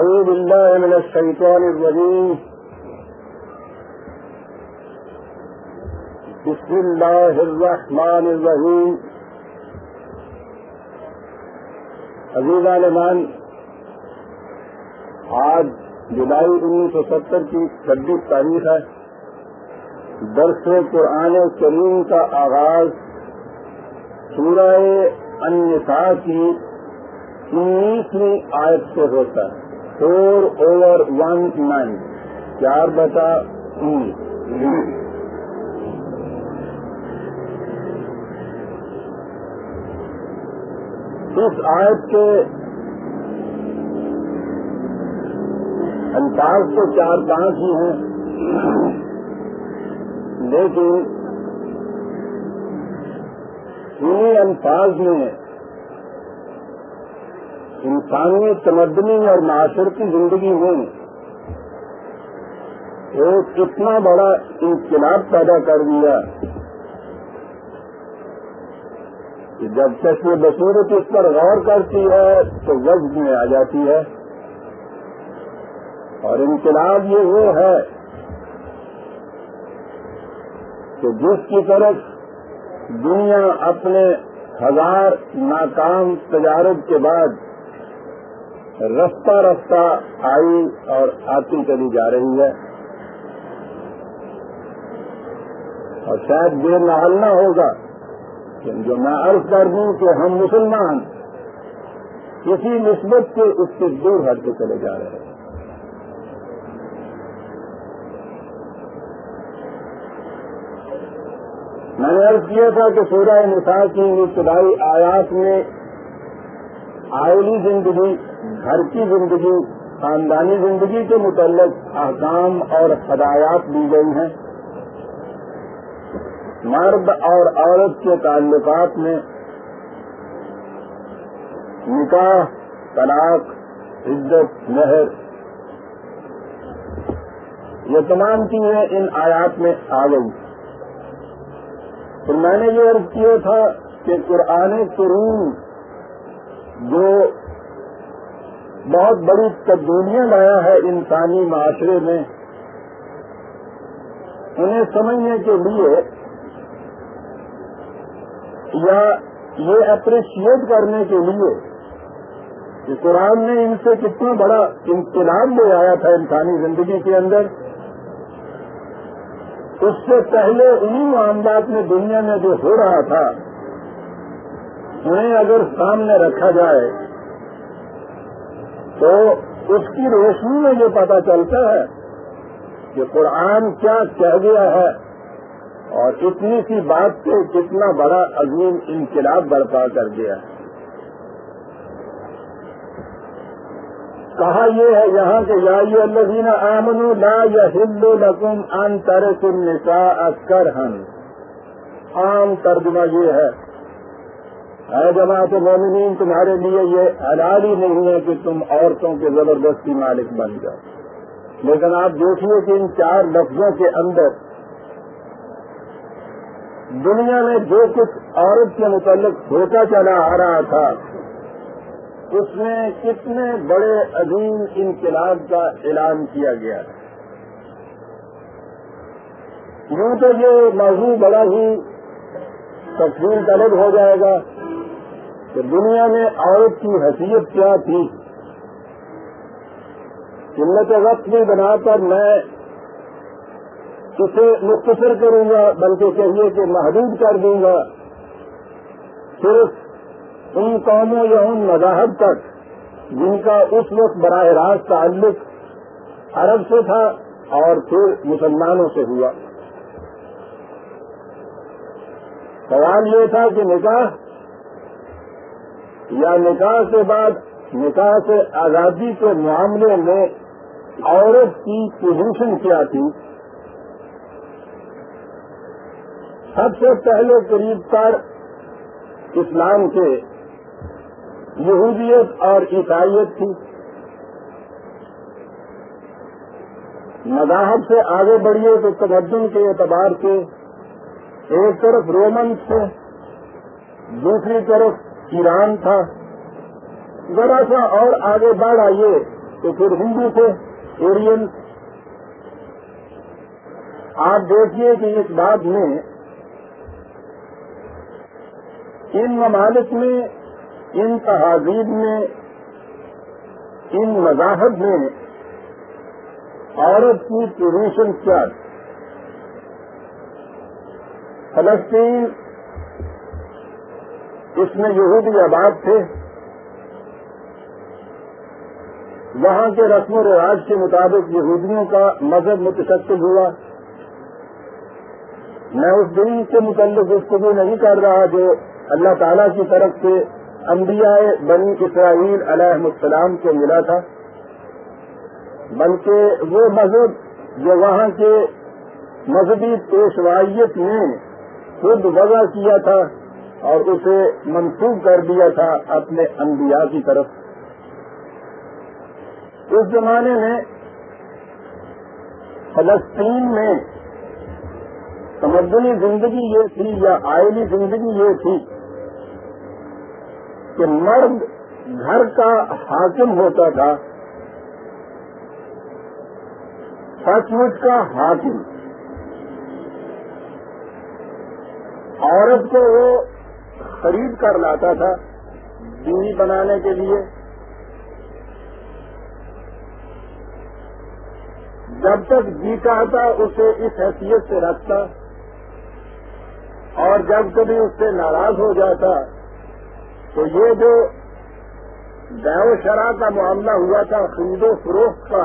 أعوذ الله من الشيطان الرجيم بسم الله الرحمن الرحيم عزيز علمان آج جولائی انیس سو ستر کی چھبیس تاریخ ہے درس قرآن کریم کا آغاز سورہ النساء کی انیسویں آیت سے ہوتا ہے فور اوور ون نائن چار بتا اس آیت کے انتظ تو چار پانچ ہی ہیں لیکن انہیں انفاظ میں انسانی تمدنی اور معاشرتی زندگی میں ایک اتنا بڑا انقلاب پیدا کر دیا کہ جب چشم بصورت اس پر غور کرتی ہے تو غفظ میں آ جاتی ہے اور انقلاب یہ وہ ہے کہ جس کی طرف دنیا اپنے ہزار ناکام تجارت کے بعد رفتہ رفتہ آئی اور آتی چلی جا رہی ہے اور شاید یہ نہ ہوگا جو میں عرض کر دوں کہ ہم مسلمان کسی نسبت کے اس سے دور ہٹ کے چلے جا رہے ہیں میں نے عرض کیا تھا کہ سورہ ہندسا کی ابتدائی آیات میں آئلی زندگی گھر کی زندگی خاندانی زندگی کے متعلق احکام اور ہدایات دی گئی ہیں مرد اور عورت کے تعلقات میں نکاح طلاق عزت مہر یہ تمام چیزیں ان آیات میں آ گئی تو میں نے یہ عرض کیا تھا کہ قرآن کے جو بہت بڑی تبدیلیاں لایا ہے انسانی معاشرے میں انہیں سمجھنے کے لیے یا یہ اپریشیٹ کرنے کے لیے کہ قرآن نے ان سے کتنا بڑا انقلاب آیا تھا انسانی زندگی کے اندر اس سے پہلے انہیں معاملات میں دنیا میں جو ہو رہا تھا انہیں اگر سامنے رکھا جائے تو اس کی روشنی میں یہ پتا چلتا ہے کہ قرآن کیا کہہ گیا ہے اور اتنی سی بات پہ کتنا بڑا عظیم انقلاب برپا کر گیا ہے کہا یہ ہے یہاں کے یامن لا یا ہندو لکم ان طرح سے مٹا ہن عام ترجمہ یہ ہے اے جماعت مومنین تمہارے لیے یہ حلال ہی نہیں ہے کہ تم عورتوں کے زبردستی مالک بن جاؤ لیکن آپ دیکھیے کہ ان چار لفظوں کے اندر دنیا میں جو کچھ عورت کے متعلق ہوتا چلا آ رہا تھا اس میں کتنے بڑے عظیم انقلاب کا اعلان کیا گیا یوں تو یہ موضوع بڑا ہی تفصیل طلب ہو جائے گا کہ دنیا میں عورت کی حیثیت کیا تھی ہمت وقت بھی بنا کر میں اسے مختصر کروں گا بلکہ کہیے کہ محدود کر دوں گا صرف ان قوموں یا ان مذاہب تک جن کا اس وقت براہ راست تعلق عرب سے تھا اور پھر مسلمانوں سے ہوا سوال یہ تھا کہ نکاح یا نکاح کے بعد نکاح سے آزادی کے معاملے میں عورت کی پوزیشن کیا تھی سب سے پہلے قریب پر اسلام کے یہودیت اور عیسائیت تھی مذاہب سے آگے بڑھیے تو تمدن کے اعتبار سے ایک طرف رومنس تھے دوسری طرف ایران تھا ذرا سا اور آگے بڑھ آئیے تو پھر ہندو تھے ایرین آپ دیکھیے کہ اس بات میں ان ممالک میں ان تہذیب میں ان مذاہب میں عورت کی پروشن کیا فلسطین اس میں یہودی آباد تھے وہاں کے رسم و رواج کے مطابق یہودیوں کا مذہب متشکل ہوا میں اس دن کے متعلق بھی نہیں کر رہا جو اللہ تعالی کی طرف سے انبیاء بنی اسرائیل علیہ السلام کو ملا تھا بلکہ وہ مذہب جو وہاں کے مذہبی پیشوائیت نے خود وضع کیا تھا اور اسے منسوخ کر دیا تھا اپنے انبیاء کی طرف اس زمانے میں فلسطین میں تمدنی زندگی یہ تھی یا آئلی زندگی یہ تھی کہ مرد گھر کا حاکم ہوتا تھا سچ مچ کا حاکم عورت کو وہ خرید کر لاتا تھا بیوی بنانے کے لیے جب تک جی چاہتا اسے اس حیثیت سے رکھتا اور جب کبھی اس سے ناراض ہو جاتا تو یہ جو دیو شرا کا معاملہ ہوا تھا خرید و فروخت کا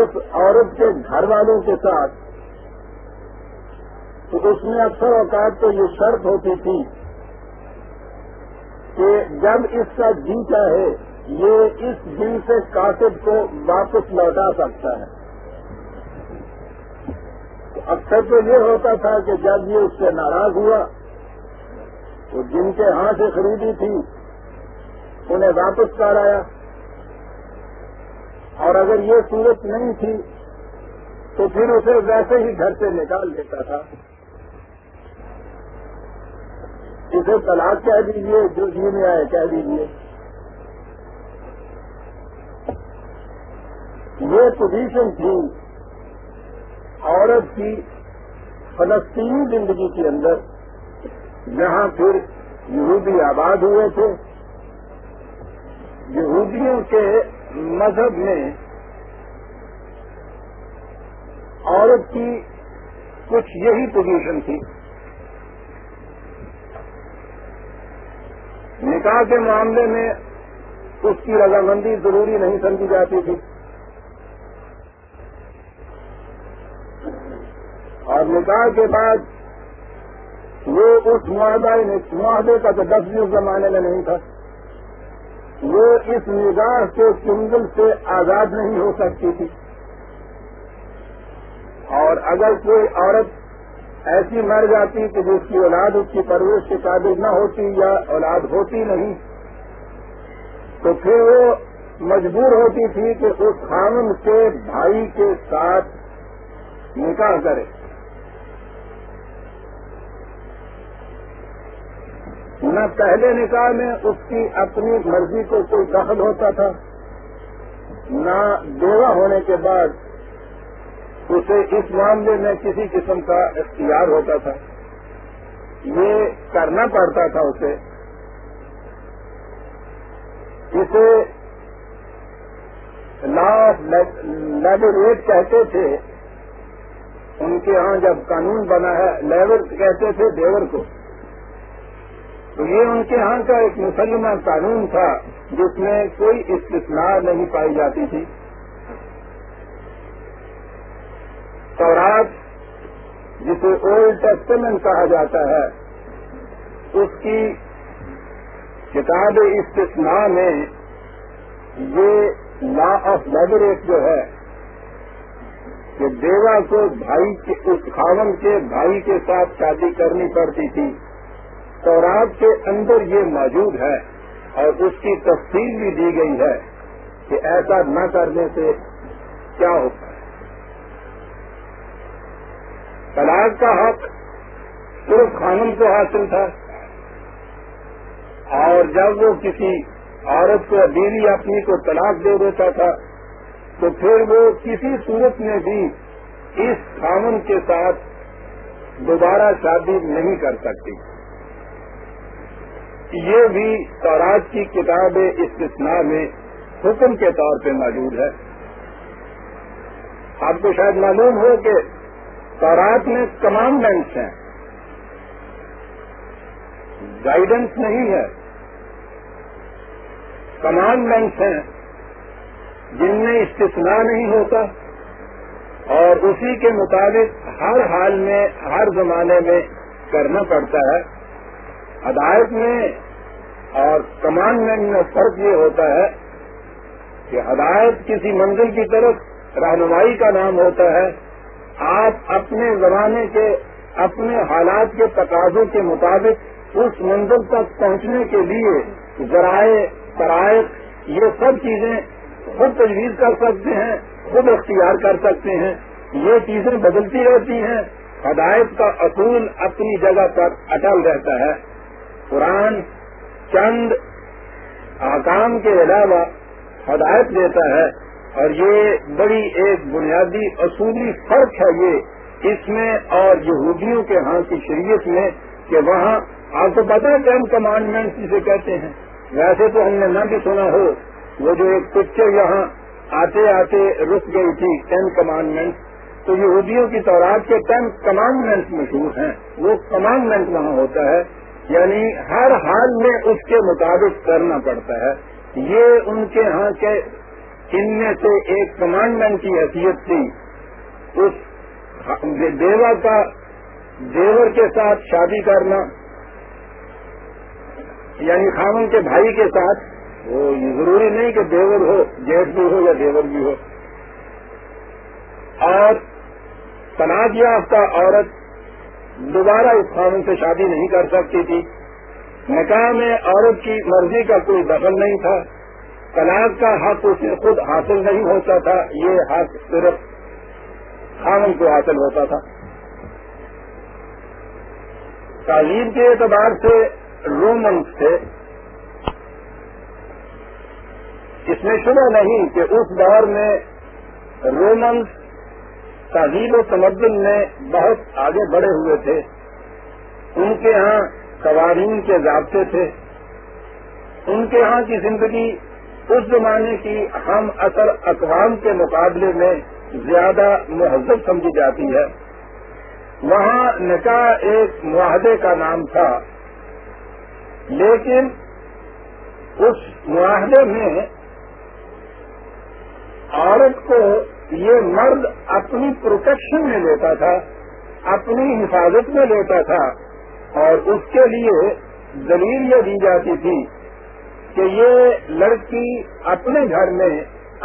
اس عورت کے گھر والوں کے ساتھ تو اس میں اکثر اوقات تو یہ شرط ہوتی تھی کہ جب اس کا جی چاہے یہ اس دل سے کاٹب کو واپس لوٹا سکتا ہے اکثر تو یہ ہوتا تھا کہ جب یہ اس سے ناراض ہوا تو جن کے ہاں سے خریدی تھی انہیں واپس کرایا اور اگر یہ صورت نہیں تھی تو پھر اسے ویسے ہی گھر سے نکال دیتا تھا اسے طلاق کہہ دیجیے جو جی میں آئے کہہ دیجیے یہ پوزیشن تھی عورت کی فلسطینی زندگی کے اندر جہاں پھر یہودی آباد ہوئے تھے یہودیوں کے مذہب میں عورت کی کچھ یہی پوزیشن تھی نکاح کے معاملے میں اس کی رضامندی ضروری نہیں سمجھی جاتی تھی اور نکاح کے بعد وہ اس معاہدہ معاہدے کا تو دس بھی اس زمانے میں نہیں تھا وہ اس نگاہ کے چنگل سے آزاد نہیں ہو سکتی تھی اور اگر کوئی عورت ایسی مر جاتی کہ جس کی اولاد اس کی پرورش کے قابل نہ ہوتی یا اولاد ہوتی نہیں تو پھر وہ مجبور ہوتی تھی کہ اس خانم کے بھائی کے ساتھ نکاح کرے نہ پہلے نکاح میں اس کی اپنی مرضی کو کوئی دخل ہوتا تھا نہ دیوا ہونے کے بعد اسے اس معاملے میں کسی قسم کا اختیار ہوتا تھا یہ کرنا پڑتا تھا اسے اسے لا آف لیبر کہتے تھے ان کے ہاں جب قانون بنا ہے لیبر کہتے تھے دیور کو تو یہ ان کے ہاں کا ایک مسلمہ قانون تھا جس میں کوئی استثناء نہیں پائی جاتی تھی تورات جسے اولڈ ٹیسٹمنٹ کہا جاتا ہے اس کی کتاب اس میں یہ لا آف لیبریٹ جو ہے کہ دیوا کو بھائی اس خاون کے بھائی کے ساتھ شادی کرنی پڑتی تھی تورات کے اندر یہ موجود ہے اور اس کی تفصیل بھی دی گئی ہے کہ ایسا نہ کرنے سے کیا ہوتا ہے طلاق کا حق صرف خانم کو حاصل تھا اور جب وہ کسی عورت کو بیوی اپنی کو طلاق دے دیتا تھا تو پھر وہ کسی صورت میں بھی اس خامن کے ساتھ دوبارہ شادی نہیں کر سکتی یہ بھی طرح کی کتاب استثناء میں حکم کے طور پہ موجود ہے آپ کو شاید معلوم ہو کہ تورات میں کمانڈنٹس ہیں گائیڈنس نہیں ہے کمانڈنٹس ہیں جن میں استثناء نہیں ہوتا اور اسی کے مطابق ہر حال میں ہر زمانے میں کرنا پڑتا ہے عدالت میں اور کمانڈمنٹ میں فرق یہ ہوتا ہے کہ ہدایت کسی منزل کی طرف رہنمائی کا نام ہوتا ہے آپ اپنے زمانے کے اپنے حالات کے تقاضوں کے مطابق اس منزل تک پہنچنے کے لیے ذرائع شرائط یہ سب چیزیں خود تجویز کر سکتے ہیں خود اختیار کر سکتے ہیں یہ چیزیں بدلتی رہتی ہیں ہدایت کا اصول اپنی جگہ پر اٹل رہتا ہے قرآن چند احکام کے علاوہ ہدایت دیتا ہے اور یہ بڑی ایک بنیادی اصولی فرق ہے یہ اس میں اور یہودیوں کے ہاں کی شریعت میں کہ وہاں آپ کو پتا ہے ٹین کمانڈمنٹ جسے کہتے ہیں ویسے تو ہم نے نہ بھی سنا ہو وہ جو ایک پکچر یہاں آتے آتے رک گئی تھی ٹین کمانڈمنٹ تو یہودیوں کی تورات کے ٹین کمانڈمنٹ مشہور ہیں وہ کمانڈمنٹ وہاں ہوتا ہے یعنی ہر حال میں اس کے مطابق کرنا پڑتا ہے یہ ان کے ہاں کے ان میں سے ایک کمانڈمنٹ کی حیثیت تھی اس دیوا کا دیور کے ساتھ شادی کرنا یعنی خامن کے بھائی کے ساتھ وہ ضروری نہیں کہ دیور ہو جیٹ بھی ہو یا دیور بھی ہو اور تناز یافتہ عورت دوبارہ اس خامن سے شادی نہیں کر سکتی تھی نکاح میں عورت کی مرضی کا کوئی دخل نہیں تھا طلاق کا حق اسے خود حاصل نہیں ہوتا تھا یہ حق صرف خامن کو حاصل ہوتا تھا تعلیم کے اعتبار سے رومن تھے اس میں شبہ نہیں کہ اس دور میں رومنس تعلیم و تمدن میں بہت آگے بڑھے ہوئے تھے ان کے ہاں قوانین کے ضابطے تھے ان کے ہاں کی زندگی اس زمانے کی ہم اثر اقوام کے مقابلے میں زیادہ مہذب سمجھی جاتی ہے وہاں نکاح ایک معاہدے کا نام تھا لیکن اس معاہدے میں عورت کو یہ مرد اپنی پروٹیکشن میں لیتا تھا اپنی حفاظت میں لیتا تھا اور اس کے لیے دلیل یہ دی جاتی تھی کہ یہ لڑکی اپنے گھر میں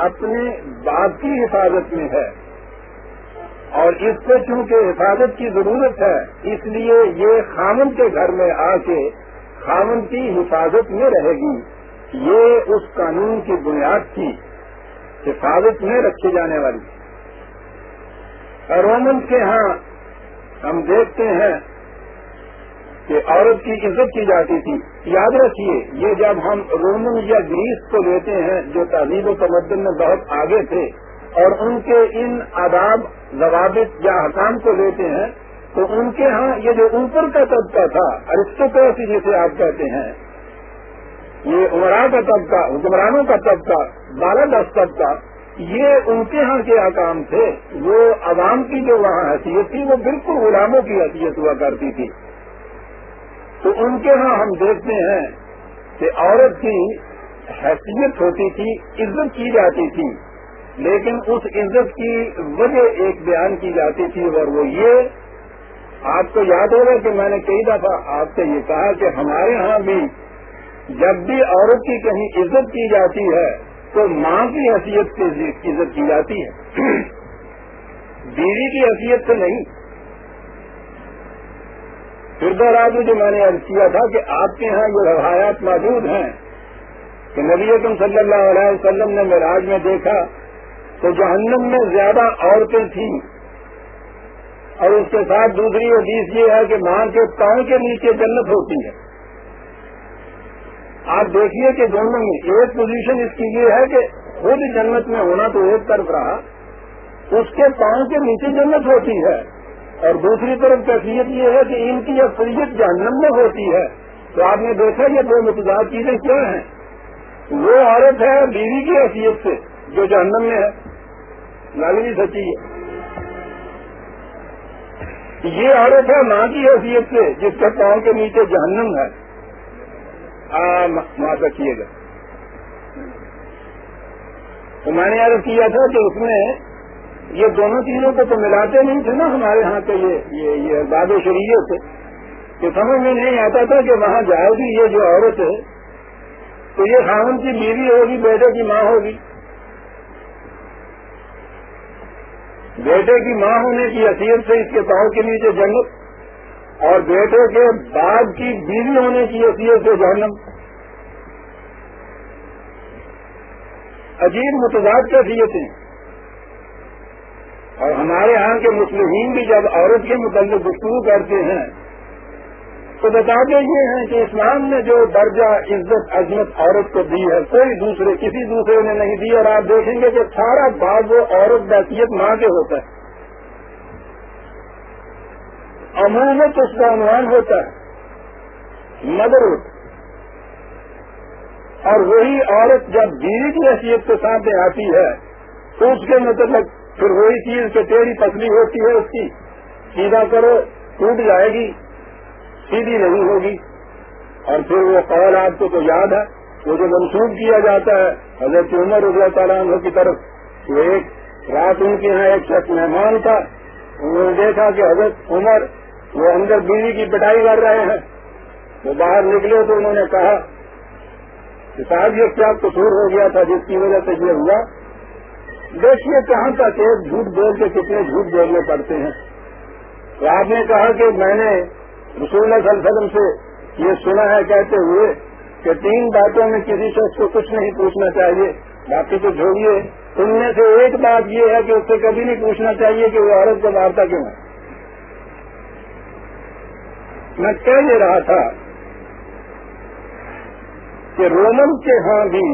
اپنے باپ کی حفاظت میں ہے اور اس کو چونکہ حفاظت کی ضرورت ہے اس لیے یہ خامن کے گھر میں آ کے خامن کی حفاظت میں رہے گی یہ اس قانون کی بنیاد تھی حفاظت میں رکھی جانے والی رومن کے ہاں ہم دیکھتے ہیں کہ عورت کی عزت کی جاتی تھی یاد رکھیے یہ جب ہم رومن یا گریس کو لیتے ہیں جو تہذیب و تمدن میں بہت آگے تھے اور ان کے ان آداب ضوابط یا حکام کو لیتے ہیں تو ان کے ہاں یہ جو اوپر کا طبقہ تھا ارسٹوکریسی جسے آپ کہتے ہیں یہ عمرا کا طبقہ حکمرانوں کا طبقہ بالد دس طبقہ یہ ان کے ہاں کے حکام تھے وہ عوام کی جو وہاں حیثیت تھی وہ بالکل غلاموں کی حیثیت ہوا کرتی تھی تو ان کے ہاں ہم دیکھتے ہیں کہ عورت کی حیثیت ہوتی تھی عزت کی جاتی تھی لیکن اس عزت کی وجہ ایک بیان کی جاتی تھی اور وہ یہ آپ کو یاد ہوگا کہ میں نے کئی دفعہ آپ سے یہ کہا کہ ہمارے ہاں بھی جب بھی عورت کی کہیں عزت کی جاتی ہے تو ماں کی حیثیت عزت کی جاتی ہے بیوی کی حیثیت سے نہیں آدمی جی جو میں نے ارد کیا تھا کہ آپ کے یہاں جو روایات موجود ہیں کہ نبی اکم صلی اللہ علیہ وسلم نے مراج میں دیکھا تو جہنم میں زیادہ عورتیں تھیں اور اس کے ساتھ دوسری حدیث یہ ہے کہ ماں کے پاؤں کے نیچے جنت ہوتی ہے آپ دیکھیے کہ جنم میں ایک پوزیشن اس کی یہ ہے کہ خود جنت میں ہونا تو ایک طرف رہا اس کے پاؤں کے نیچے جنت ہوتی ہے اور دوسری طرف کیفیت یہ ہے کہ ان کی اکثریت جہنم میں ہوتی ہے تو آپ نے دیکھا یہ دو متضاد چیزیں کیا ہیں وہ عورت ہے بیوی کی حیثیت سے جو جہنم میں ہے مالوی سچی ہے یہ عورت ہے ماں کی حیثیت سے جس کے پاؤں کے نیچے جہنم ہے ماں سے کیے تو میں نے عرض کیا تھا کہ اس میں یہ دونوں چیزوں کو تو ملاتے نہیں تھے نا ہمارے ہاں کے یہ یہ باد و شریعت تو سمجھ میں نہیں آتا تھا کہ وہاں جائے گی یہ جو عورت ہے تو یہ خاون کی بیوی ہوگی بیٹے کی ماں ہوگی بیٹے کی ماں ہونے کی حیثیت سے اس کے پاؤں کے نیچے جنت اور بیٹے کے باپ کی بیوی ہونے کی حیثیت سے جنم عجیب متضاد کی حصیت اور ہمارے ہاں کے مسلمین بھی جب عورت کے متعلق گفتگو کرتے ہیں تو بتاتے یہ ہیں کہ اسلام نے جو درجہ عزت عظمت عورت کو دی ہے کوئی دوسرے کسی دوسرے نے نہیں دی اور آپ دیکھیں گے کہ سارا بھاگ وہ عورت بحثیت ماں کے ہوتا ہے عمومت اس کا عنوان ہوتا ہے مگر اور وہی عورت جب کی حیثیت کے سامنے آتی ہے تو اس کے متعلق پھر وہی چیز جو تیری پتلی ہوتی ہے اس کی سیدھا کرو ٹوٹ جائے گی سیدھی نہیں ہوگی اور پھر وہ قول آپ کو تو یاد ہے وہ جو منسوخ کیا جاتا ہے حضرت عمر عنہ کی طرف وہ ایک رات ان کے یہاں ایک شخص مہمان تھا انہوں نے دیکھا کہ حضرت عمر وہ اندر بیوی کی پٹائی کر رہے ہیں وہ باہر نکلے تو انہوں نے کہا کہ صاحب یہ کیا قصور ہو گیا تھا جس کی وجہ سے یہ ہوا دیکھیے کہاں تک ایک جھوٹ بول کے کتنے جھوٹ بولنے پڑتے ہیں تو آپ نے کہا کہ میں نے رسول اللہ صلی علیہ وسلم سے یہ سنا ہے کہتے ہوئے کہ تین باتوں میں کسی شخص کو کچھ نہیں پوچھنا چاہیے باقی تو جھوڑیے ان میں سے ایک بات یہ ہے کہ اس سے کبھی نہیں پوچھنا چاہیے کہ وہ عورت کا وارتا کیوں ہے میں کہہ یہ رہا تھا کہ رومن کے ہاں بھی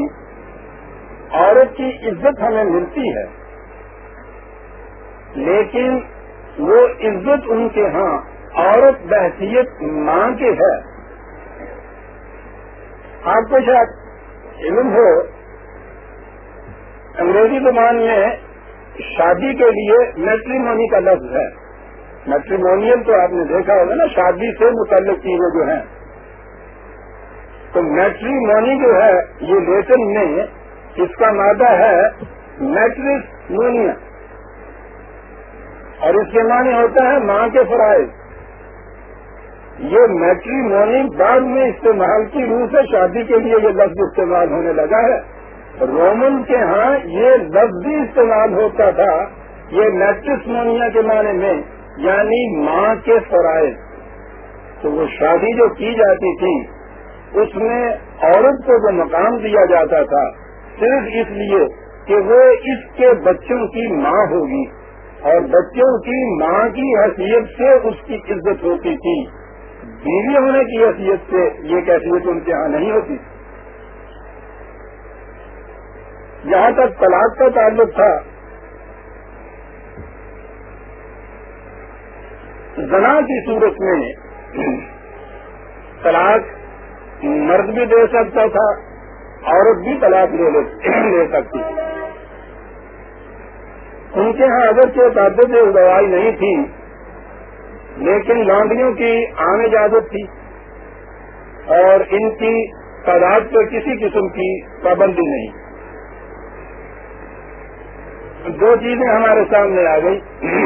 عورت کی عزت ہمیں ملتی ہے لیکن وہ عزت ان کے ہاں عورت بحثیت ماں کے ہے آپ کو شاید علم ہو انگریزی زبان میں شادی کے لیے میٹری مونی کا لفظ ہے میٹریمونیل تو آپ نے دیکھا ہوگا نا شادی سے متعلق چیزیں جو ہیں تو میٹریمونی جو ہے یہ لیکن میں اس کا مادہ ہے میٹرس یونیا اور اس کے معنی ہوتا ہے ماں کے فرائض یہ میٹری مونی بعد میں استعمال کی روح سے شادی کے لیے یہ لفظ استعمال ہونے لگا ہے رومن کے ہاں یہ لفظ بھی استعمال ہوتا تھا یہ میٹرس مونیا کے معنی میں یعنی ماں کے فرائض تو وہ شادی جو کی جاتی تھی اس میں عورت کو جو مقام دیا جاتا تھا صرف اس لیے کہ وہ اس کے بچوں کی ماں ہوگی اور بچوں کی ماں کی حیثیت سے اس کی عزت ہوتی تھی بیوی ہونے کی حیثیت سے یہ کیفیت ان کے یہاں نہیں ہوتی جہاں تک طلاق کا تعلق تھا زنا کی صورت میں طلاق مرد بھی دے سکتا تھا عورت بھی طلاق لے لے سکتی ان کے یہاں سے دوائی نہیں تھی لیکن لانڈیوں کی عام اجازت تھی اور ان کی تعداد پر کسی قسم کی پابندی نہیں دو چیزیں ہمارے سامنے آ گئی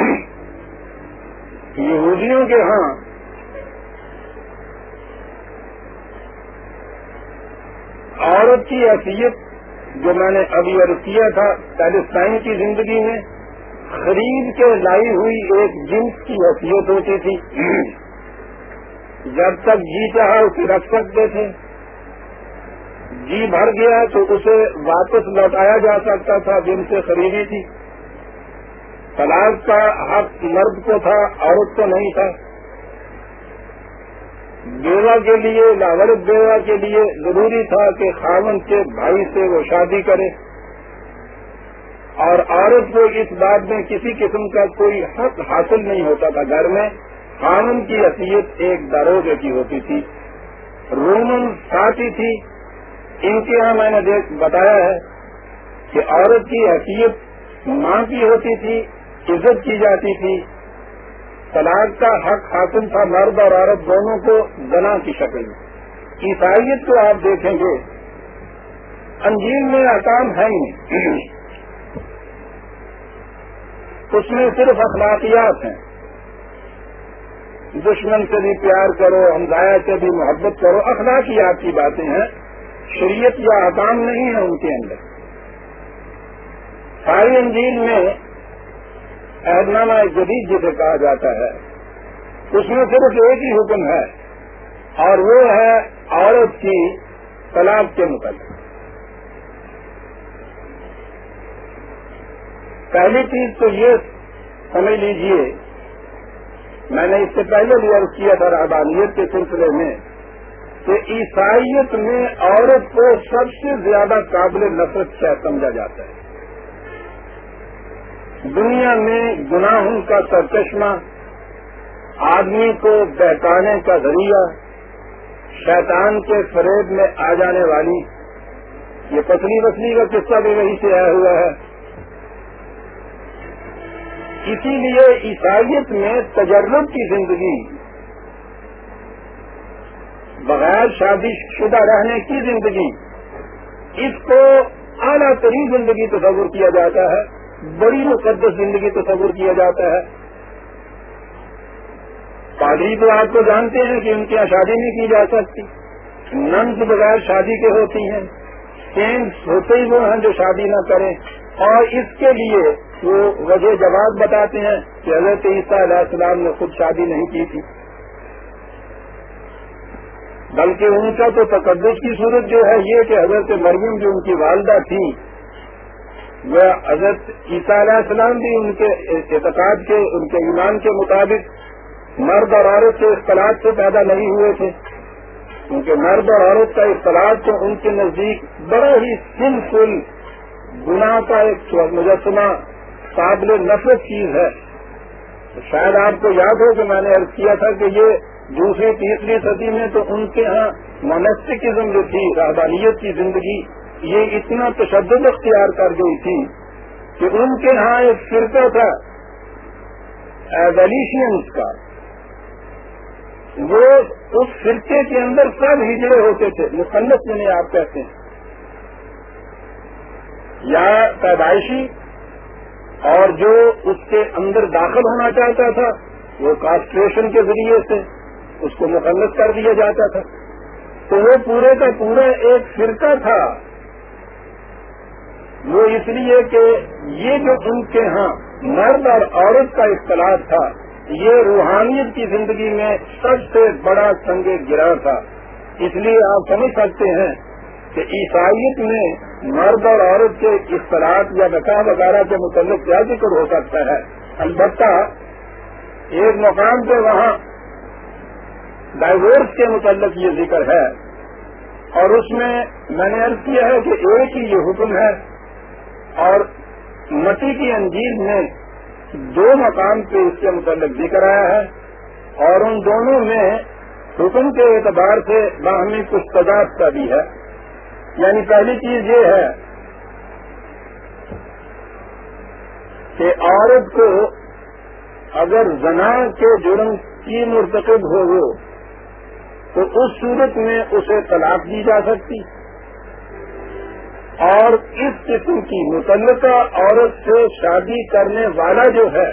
یہودیوں کے ہاں عورت کی حیثیت جو میں نے ابھی عرض کیا تھا پیلسٹائن کی زندگی میں خرید کے لائی ہوئی ایک جنس کی حیثیت ہوتی تھی جب تک جی چاہا اسے رکھ سکتے تھے جی بھر گیا تو اسے واپس لوٹایا جا سکتا تھا جن سے خریدی تھی طلاق کا حق مرد کو تھا عورت کو نہیں تھا بیوہ کے لیے لاور بیوہ کے لیے ضروری تھا کہ خامن کے بھائی سے وہ شادی کرے اور عورت کو اس بات میں کسی قسم کا کوئی حق حاصل نہیں ہوتا تھا گھر میں خامن کی حیثیت ایک داروگے کی ہوتی تھی رومن ساتھی تھی ان کے یہاں میں نے بتایا ہے کہ عورت کی حیثیت ماں کی ہوتی تھی عزت کی جاتی تھی طلاق کا حق خاتم تھا مرد اور عورت دونوں کو زنا کی شکل میں عیسائیت کو آپ دیکھیں گے انجیل میں آکام ہے نہیں اس میں صرف اخلاقیات ہیں دشمن سے بھی پیار کرو ہمدایا سے بھی محبت کرو اخلاقیات کی باتیں ہیں شریعت یا احکام نہیں ہے ان کے اندر ساری انجیل میں عہدنہ جدید جسے کہا جاتا ہے اس میں صرف ایک ہی حکم ہے اور وہ ہے عورت کی طلاق کے متعلق پہلی چیز تو یہ سمجھ لیجئے میں نے اس سے پہلے بھی عرض کیا تھا رحبانیت کے سلسلے میں کہ عیسائیت میں عورت کو سب سے زیادہ قابل نفرت کیا سمجھا جاتا ہے دنیا میں گناہوں کا سرچشمہ آدمی کو بہتانے کا ذریعہ شیطان کے فریب میں آ جانے والی یہ پتلی وسلی کا قصہ بھی وہی سے آیا ہوا ہے اسی لیے عیسائیت میں تجرب کی زندگی بغیر شادی شدہ رہنے کی زندگی اس کو اعلیٰ ترین زندگی تصور کیا جاتا ہے بڑی مقدس زندگی تصور کیا جاتا ہے پادری تو آپ کو جانتے ہیں کہ ان کے یہاں شادی نہیں کی جا سکتی نند بغیر شادی کے ہوتی ہیں ہوتے ہی وہ ہیں جو شادی نہ کریں اور اس کے لیے وہ وجہ جواب بتاتے ہیں کہ حضرت عیسیٰ علیہ السلام نے خود شادی نہیں کی تھی بلکہ ان کا تو تقدس کی صورت جو ہے یہ کہ حضرت مریم جو ان کی والدہ تھیں حضرت عیسیٰ علیہ السلام بھی ان کے اعتقاد کے ان کے ایمان کے مطابق مرد اور عورت کے اختلاط سے پیدا نہیں ہوئے تھے ان کے مرد اور عورت کا اختلاط تو ان کے نزدیک بڑا ہی سنفل گنا کا ایک مجسمہ قابل نفرت چیز ہے شاید آپ کو یاد ہو کہ میں نے عرض کیا تھا کہ یہ دوسری تیسری صدی میں تو ان کے ہاں مونسٹکزم جو تھی رحبانیت کی زندگی یہ اتنا تشدد اختیار کر گئی تھی کہ ان کے ہاں ایک فرقہ تھا ایلیشینس کا وہ اس فرقے کے اندر سب ہجڑے ہوتے تھے مقندس میں آپ کہتے ہیں یا پیدائشی اور جو اس کے اندر داخل ہونا چاہتا تھا وہ کاسٹریشن کے ذریعے سے اس کو مقلط کر دیا جاتا تھا تو وہ پورے کا پورا ایک فرقہ تھا وہ اس لیے کہ یہ جو ان کے ہاں مرد اور عورت کا اختلاف تھا یہ روحانیت کی زندگی میں سب سے بڑا سنگ گرہ تھا اس لیے آپ سمجھ سکتے ہیں کہ عیسائیت میں مرد اور عورت کے اختلاط یا نکاح وغیرہ کے متعلق کیا ذکر ہو سکتا ہے البتہ ایک مقام پہ وہاں ڈائیورس کے متعلق یہ ذکر ہے اور اس میں میں نے عرض کیا ہے کہ ایک ہی یہ حکم ہے اور مٹی کی انجیر میں دو مقام کے اس کے متعلق ذکر آیا ہے اور ان دونوں میں حکم کے اعتبار سے باہمی کچھ کا بھی ہے یعنی پہلی چیز یہ ہے کہ عورت کو اگر زنا کے جرم کی مرتکب ہو وہ تو اس صورت میں اسے طلاق دی جا سکتی اور اس قسم کی متعلقہ عورت سے شادی کرنے والا جو ہے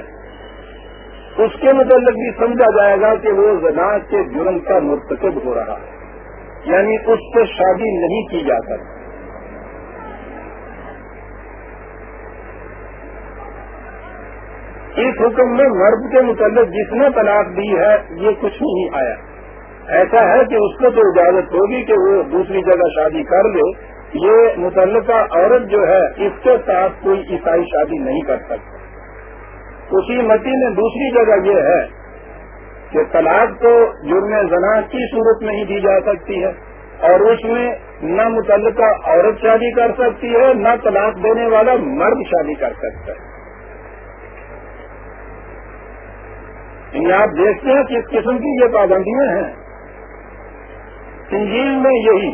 اس کے متعلق بھی سمجھا جائے گا کہ وہ زنا کے جرم کا مرتکب ہو رہا ہے یعنی اس سے شادی نہیں کی جا سکتی اس حکم میں مرد کے متعلق جس نے طلاق دی ہے یہ کچھ نہیں آیا ایسا ہے کہ اس کو تو اجازت ہوگی کہ وہ دوسری جگہ شادی کر لے یہ متعلقہ عورت جو ہے اس کے ساتھ کوئی عیسائی شادی نہیں کر سکتا اسی متی میں دوسری جگہ یہ ہے کہ طلاق کو جرم زنا کی صورت میں ہی دی جا سکتی ہے اور اس میں نہ متعلقہ عورت شادی کر سکتی ہے نہ طلاق دینے والا مرد شادی کر سکتا ہے یعنی آپ دیکھتے ہیں کس قسم کی یہ پابندیاں ہیں انجین میں یہی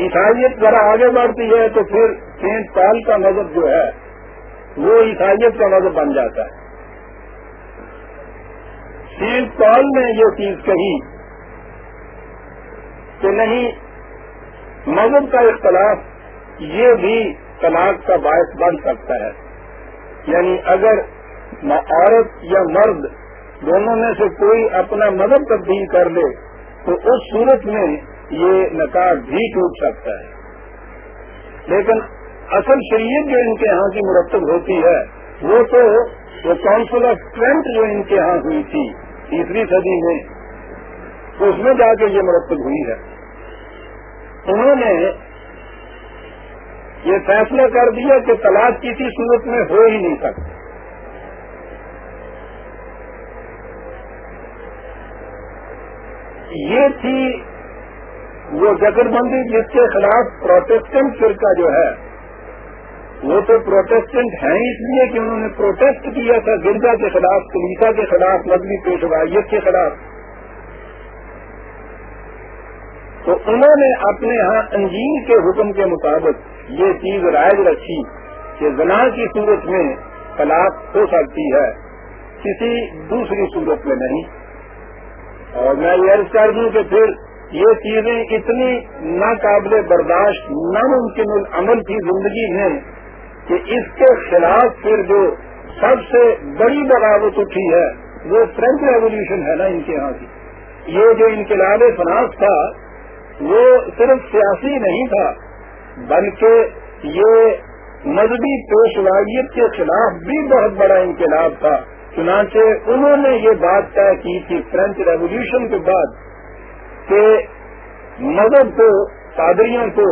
عیسائیت ذرا آگے بڑھتی ہے تو پھر سینٹ پال کا مذہب جو ہے وہ عیسائیت کا مذہب بن جاتا ہے سینٹ پال نے یہ چیز کہی کہ نہیں مذہب کا اختلاف یہ بھی طلاق کا باعث بن سکتا ہے یعنی اگر عورت یا مرد دونوں میں سے کوئی اپنا مذہب تبدیل کر لے تو اس صورت میں یہ نکاح بھی ٹوٹ سکتا ہے لیکن اصل شریعت جو ان کے ہاں کی مرتب ہوتی ہے وہ تو وہ کاؤنسل آف ٹرینٹ جو ان کے ہاں ہوئی تھی تیسری صدی میں اس میں جا کے یہ مرتب ہوئی ہے انہوں نے یہ فیصلہ کر دیا کہ تلاش کسی صورت میں ہو ہی نہیں سکتا یہ تھی وہ جگر بندی جس کے خلاف پروٹیسٹنٹ فرقہ جو ہے وہ تو پروٹیسٹنٹ ہیں اس لیے کہ انہوں نے پروٹیسٹ کیا تھا گرجا کے خلاف کلیسا کے خلاف مذہبی پیشوائیت کے خلاف تو انہوں نے اپنے ہاں انجین کے حکم کے مطابق یہ چیز رائج رکھی کہ زنا کی صورت میں طلاق ہو سکتی ہے کسی دوسری صورت میں نہیں اور میں یہ عرض کر دوں کہ پھر یہ چیزیں اتنی ناقابل برداشت ناممکن العمل کی زندگی ہیں کہ اس کے خلاف پھر جو سب سے بڑی بغاوت اٹھی ہے وہ فرینچ ریولیوشن ہے نا ان کے یہاں کی یہ جو انقلاب فناس تھا وہ صرف سیاسی نہیں تھا بلکہ یہ مذہبی پیشواریت کے خلاف بھی بہت بڑا انقلاب تھا چنانچہ انہوں نے یہ بات طے کی فرینچ ریولیوشن کے بعد کہ مذہب کو قادریوں کو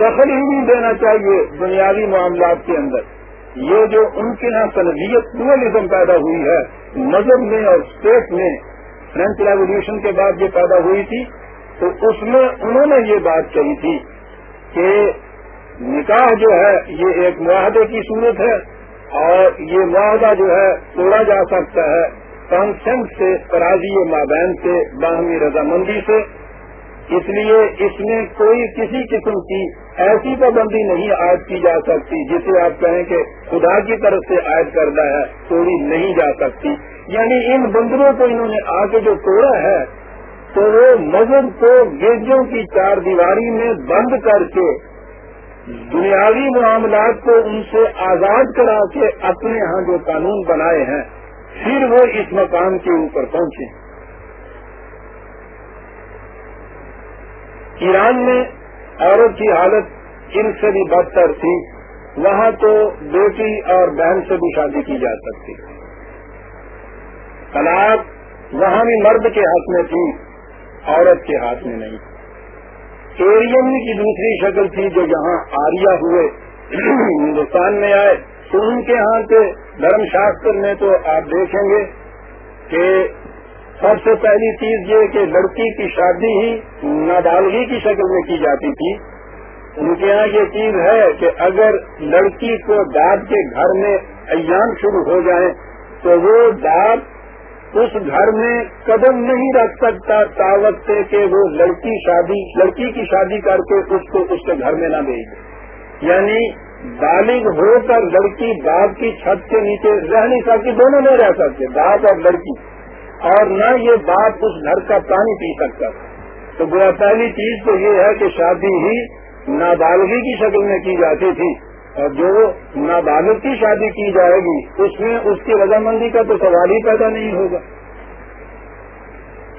دخل ہی نہیں دینا چاہیے بنیادی معاملات کے اندر یہ جو ان کے یہاں تنویت ٹورزم پیدا ہوئی ہے مذہب میں اور اسٹیٹ میں فرینچ ریولیوشن کے بعد یہ پیدا ہوئی تھی تو اس میں انہوں نے یہ بات کہی تھی کہ نکاح جو ہے یہ ایک معاہدے کی صورت ہے اور یہ معاہدہ جو ہے توڑا جا سکتا ہے سنگ سے تراضی مابین سے باہمی رضامندی سے اس لیے اس میں کوئی کسی قسم کی ایسی پابندی نہیں عائد کی جا سکتی جسے آپ کہیں کہ خدا کی طرف سے عائد کردہ ہے توڑی نہیں جا سکتی یعنی ان بندروں کو انہوں نے آ کے جو توڑا ہے تو وہ مذہب کو گرجوں کی چار دیواری میں بند کر کے دنیاوی معاملات کو ان سے آزاد کرا کے اپنے ہاں جو قانون بنائے ہیں پھر وہ اس مقام کے اوپر پہنچے ایران میں عورت کی حالت ان سے بھی بدتر تھی وہاں تو بیٹی اور بہن سے بھی شادی کی جا سکتی طلاق وہاں بھی مرد کے ہاتھ میں تھی عورت کے ہاتھ میں نہیں کی دوسری شکل تھی جو جہاں آریا ہوئے ہندوستان میں آئے تو ان کے ہاں سے دھرم شاستر میں تو آپ دیکھیں گے کہ سب سے پہلی چیز یہ کہ لڑکی کی شادی ہی نادالگی کی شکل میں کی جاتی تھی ان کے یہاں یہ چیز ہے کہ اگر لڑکی کو داد کے گھر میں ایام شروع ہو جائیں تو وہ داد اس گھر میں قدم نہیں رکھ سکتا تاوت سے کہ وہ لڑکی شادی لڑکی کی شادی کر کے اس کو اس کے گھر میں نہ بھیجیے یعنی بالغ ہو کر لڑکی باپ کی چھت کے نیچے رہ نہیں سکتی دونوں نہیں رہ سکتے باپ اور لڑکی اور نہ یہ باپ اس گھر کا پانی پی سکتا تو پہلی چیز تو یہ ہے کہ شادی ہی نابالغی کی شکل میں کی جاتی تھی اور جو نابالغ کی شادی کی جائے گی اس میں اس کی رضامندی کا تو سوال ہی پیدا نہیں ہوگا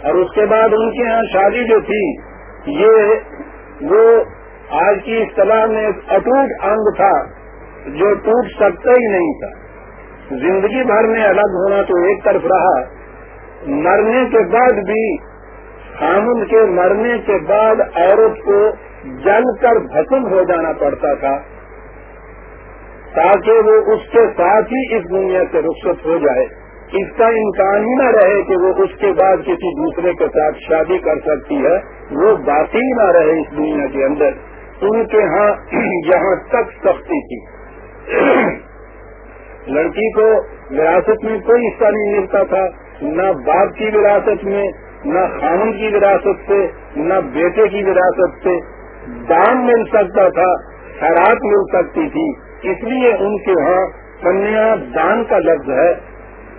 اور اس کے بعد ان کے یہاں شادی جو تھی یہ وہ آج کی اس میں ایک اٹوٹ انگ تھا جو ٹوٹ سکتا ہی نہیں تھا زندگی بھر میں الگ ہونا تو ایک طرف رہا مرنے کے بعد بھی خامن کے مرنے کے بعد عورت کو جل کر بھسم ہو جانا پڑتا تھا تاکہ وہ اس کے ساتھ ہی اس دنیا سے رخصت ہو جائے اس کا امکان ہی نہ رہے کہ وہ اس کے بعد کسی دوسرے کے ساتھ شادی کر سکتی ہے وہ باقی نہ رہے اس دنیا کے اندر ان کے ہاں یہاں تک سختی تھی لڑکی کو وراثت میں کوئی حصہ نہیں ملتا تھا نہ باپ کی وراثت میں نہ خان کی وراثت سے نہ بیٹے کی وراثت سے دان مل سکتا تھا خیرات مل سکتی تھی اس لیے ان کے ہاں کنیا دان کا لفظ ہے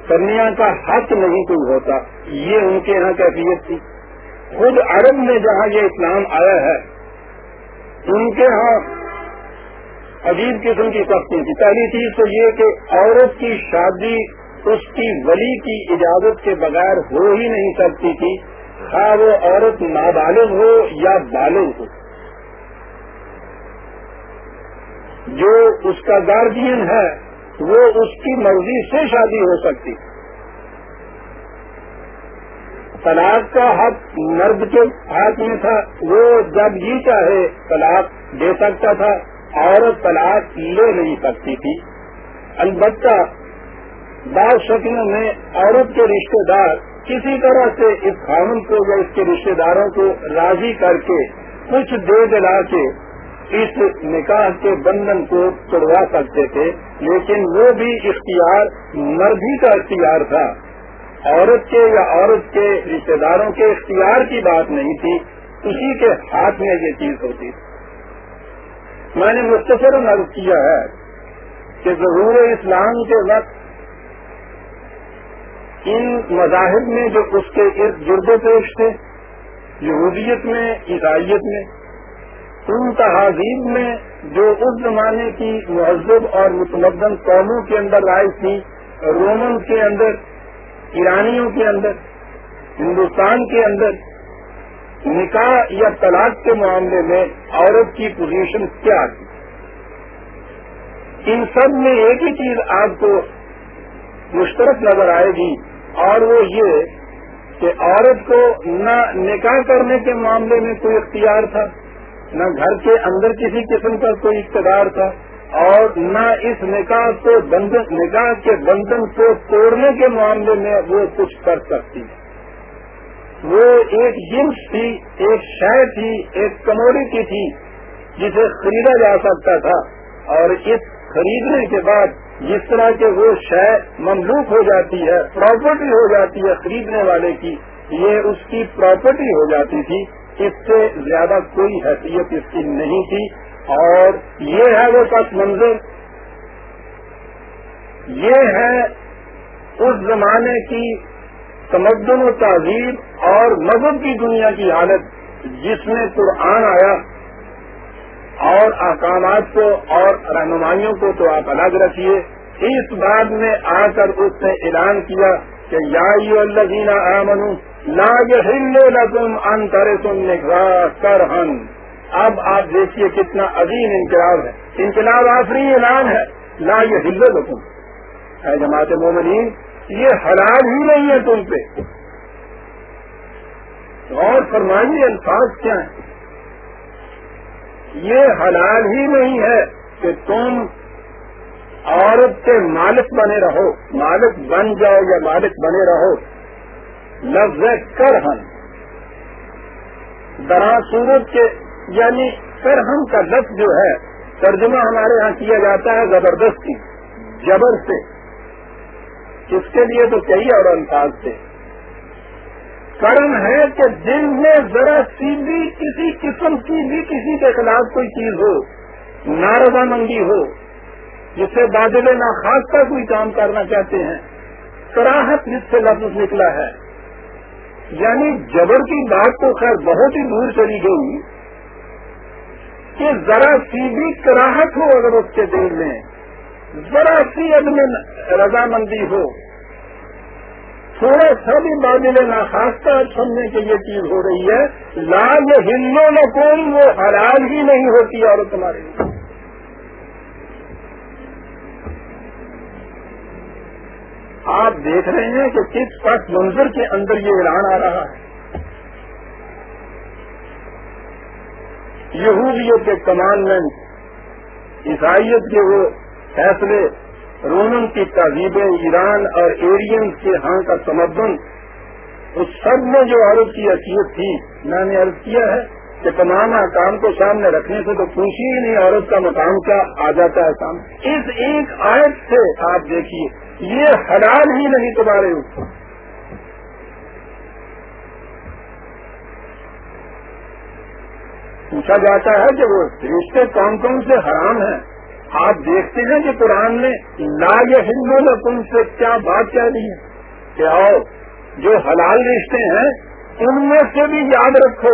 کنیا کا حق نہیں کوئی ہوتا یہ ان کے ہاں کیفیت تھی خود عرب میں جہاں یہ اسلام آیا ہے ان کے ہاں عجیب قسم کی سختی تھی پہلی چیز تو یہ کہ عورت کی شادی اس کی ولی کی اجازت کے بغیر ہو ہی نہیں سکتی تھی خواہ وہ عورت نابالغ ہو یا بالغ ہو جو اس کا گارجین ہے وہ اس کی مرضی سے شادی ہو سکتی تھی طلاق کا حق مرد کے ہاتھ میں تھا وہ جب ہی چاہے طلاق دے سکتا تھا عورت طلاق لے نہیں سکتی تھی البتہ بعض شکلوں میں عورت کے رشتہ دار کسی طرح سے اس خامن کو یا اس کے رشتہ داروں کو راضی کر کے کچھ دے دلا کے اس نکاح کے بندھن کو توڑوا سکتے تھے لیکن وہ بھی اختیار مرد ہی کا اختیار تھا عورت کے یا عورت کے رشتے داروں کے اختیار کی بات نہیں تھی اسی کے ہاتھ میں یہ چیز ہوتی تھی میں نے مختصر نظر کیا ہے کہ ضرور اسلام کے وقت ان مذاہب میں جو اس کے ارد گرد پیش تھے یہودیت میں عیسائیت میں ان تہذیب میں جو اس زمانے کی مہذب اور متمدن قوموں کے اندر رائے تھی رومن کے اندر ایرانیوں کے اندر ہندوستان کے اندر نکاح یا طلاق کے معاملے میں عورت کی پوزیشن کیا تھی ان سب میں ایک ہی چیز آپ کو مشترک نظر آئے گی اور وہ یہ کہ عورت کو نہ نکاح کرنے کے معاملے میں کوئی اختیار تھا نہ گھر کے اندر کسی قسم کا کوئی اقتدار تھا اور نہ اس نکاح کو بندن نکاح کے بندن کو توڑنے کے معاملے میں وہ کچھ کر سکتی وہ ایک جنس تھی ایک شے تھی ایک کموری کی تھی جسے خریدا جا سکتا تھا اور اس خریدنے کے بعد جس طرح کے وہ شے مملوک ہو جاتی ہے پراپرٹی ہو جاتی ہے خریدنے والے کی یہ اس کی پراپرٹی ہو جاتی تھی اس سے زیادہ کوئی حیثیت اس کی نہیں تھی اور یہ ہے وہ پس منظر یہ ہے اس زمانے کی تمدن و تہذیب اور مذہب کی دنیا کی حالت جس میں قرآن آیا اور احکامات کو اور رہنمائیوں کو تو آپ الگ رکھیے اس بات میں آ کر اس نے اعلان کیا کہ یا کر اب آپ دیکھیے کتنا عظیم انقلاب ہے انقلاب آخری اعلان ہے لا یہ لکھوں اے جماعت مومنین یہ حلال ہی نہیں ہے تم پہ اور فرمائیے الفاظ کیا ہیں یہ حلال ہی نہیں ہے کہ تم عورت کے مالک بنے رہو مالک بن جاؤ یا مالک بنے رہو لفظ کر ہم درا سورت کے یعنی سرہم کا لفظ جو ہے ترجمہ ہمارے ہاں کیا جاتا ہے زبردستی جبر سے اس کے لیے تو کئی اور انداز سے کرم ہے کہ دن میں ذرا سی بھی کسی قسم کی بھی کسی کے خلاف کوئی چیز ہو ناروا منگی ہو جس سے بادل نہ خاص کا کوئی کام کرنا چاہتے ہیں سراہت جس سے لفظ نکلا ہے یعنی جبر کی بات تو خیر بہت ہی دور چلی گئی کہ ذرا سی بھی کراہٹ ہو اگر اس کے دل میں ذرا سی عدم رضامندی ہو تھوڑا سا بھی بادل ناخواستہ سمجھنے کے یہ چیز ہو رہی ہے لال ہندو نقوم وہ حلال ہی نہیں ہوتی اور عورت آپ دیکھ رہے ہیں کہ کس پس منظر کے اندر یہ اعلان آ رہا ہے یہودیوں کے کمانڈمنٹ عیسائیت کے وہ فیصلے رومن کی تہذیبیں ایران اور ایرین کے ہاں کا سمردن اس سب میں جو عرض کی حیثیت تھی میں نے عرض کیا ہے کہ تمام احکام کو سامنے رکھنے سے تو خوشی ہی نہیں عورت کا مقام کیا آ جاتا ہے سامنے اس ایک آیت سے آپ دیکھیے یہ حلال ہی نہیں تمہارے اوپر پوچھا جاتا ہے کہ وہ رشتے کون کون سے حرام ہیں آپ دیکھتے ہیں کہ قرآن نے لا یا ہندو نے تم سے کیا بات دی ہے کہ آؤ جو حلال رشتے ہیں ان میں سے بھی یاد رکھو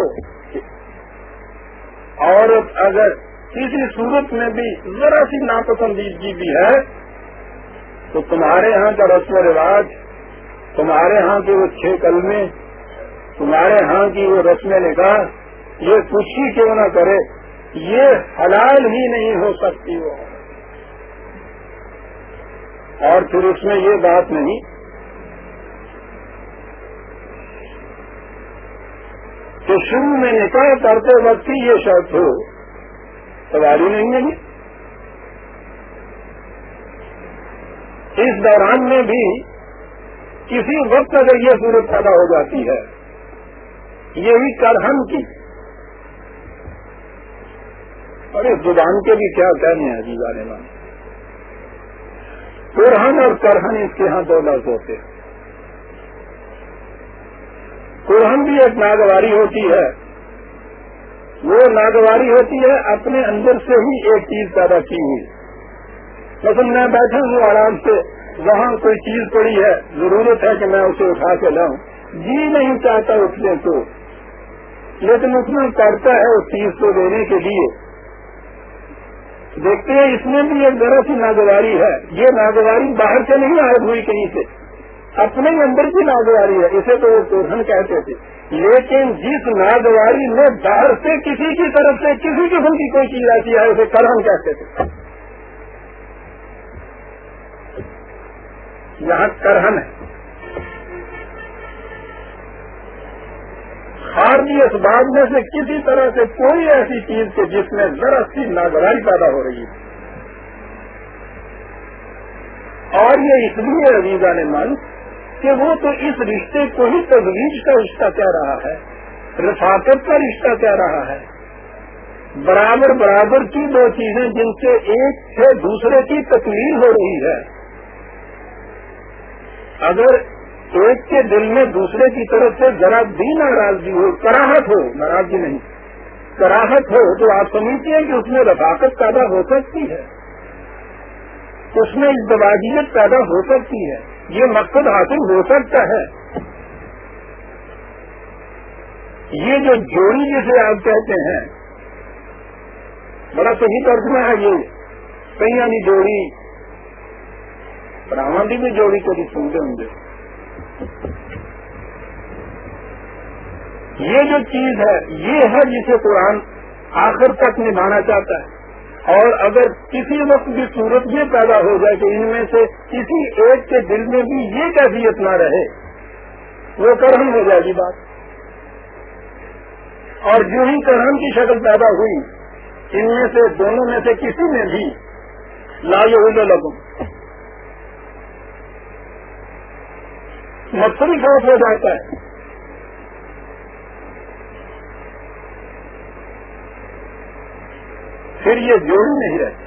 اور اگر کسی صورت میں بھی ذرا سی ناپسندیدگی بھی ہے تو تمہارے ہاں کا رسم و رواج تمہارے ہاں کے وہ چھ کلمے تمہارے ہاں کی وہ رسم نکاح یہ کچھ ہی کیوں نہ کرے یہ حلال ہی نہیں ہو سکتی وہ اور پھر اس میں یہ بات نہیں کہ شروع میں نکاح کرتے وقت ہی یہ شرط ہو سواری نہیں ملی اس دوران میں بھی کسی وقت اگر یہ صورت پیدا ہو جاتی ہے یہی کرہن کی اس زبان کے بھی کیا کہنے ہیں عزیز آنے والے کرہن اور کرہن اس کے ہاں دو لفظ ہوتے ہیں قرہن بھی ایک ناگواری ہوتی ہے وہ ناگواری ہوتی ہے اپنے اندر سے ہی ایک چیز پیدا کی ہوئی مثلا میں بیٹھا ہوں آرام سے وہاں کوئی چیز پڑی ہے ضرورت ہے کہ میں اسے اٹھا کے لاؤں جی نہیں چاہتا اٹھنے کو لیکن اتنا کرتا ہے اس چیز کو دینے کے لیے دیکھتے ہیں اس میں بھی ایک ذرا کی ناگواری ہے یہ ناگواری باہر سے نہیں آئے ہوئی کہیں سے اپنے اندر کی ناگواری ہے اسے تو وہ کہتے تھے لیکن جس ناگواری میں باہر سے کسی کی طرف سے کسی قسم کی کوئی چیز آتی ہے اسے کرہن کہتے تھے یہاں کرہن ہے عالمی اسباب میں سے کسی طرح سے کوئی ایسی چیز کے جس میں ذرا سی ناگرائی پیدا ہو رہی ہے اور یہ اس لیے عزیزا نے من کہ وہ تو اس رشتے کو ہی تجویز کا رشتہ کہہ رہا ہے رفاقت کا رشتہ کہہ رہا ہے برابر برابر کی دو چیزیں جن سے ایک سے دوسرے کی تکلیف ہو رہی ہے اگر ایک کے دل میں دوسرے کی طرف سے ذرا بھی ناراضگی ہو کراہٹ ہو ناراضگی نہیں کراہٹ ہو تو آپ سمجھتے ہیں کہ اس میں رفاقت پیدا ہو سکتی ہے اس میں اجتواجیت پیدا ہو سکتی ہے یہ مقصد حاصل ہو سکتا ہے یہ جو جوڑی جسے آپ کہتے ہیں بڑا صحیح طرز میں ہے یہ یعنی جوڑی براہمن بھی جوڑی کو بھی سنتے ہوں گے یہ جو چیز ہے یہ ہے جسے قرآن آخر تک نبھانا چاہتا ہے اور اگر کسی وقت بھی صورت یہ پیدا ہو جائے کہ ان میں سے کسی ایک کے دل میں بھی یہ کیفیت نہ رہے وہ کرم ہو جائے گی بات اور جو ہی کرم کی شکل پیدا ہوئی ان میں سے دونوں میں سے کسی میں بھی لا لگوں مچھر بہت ہو جاتا ہے پھر یہ جوڑی نہیں رہتی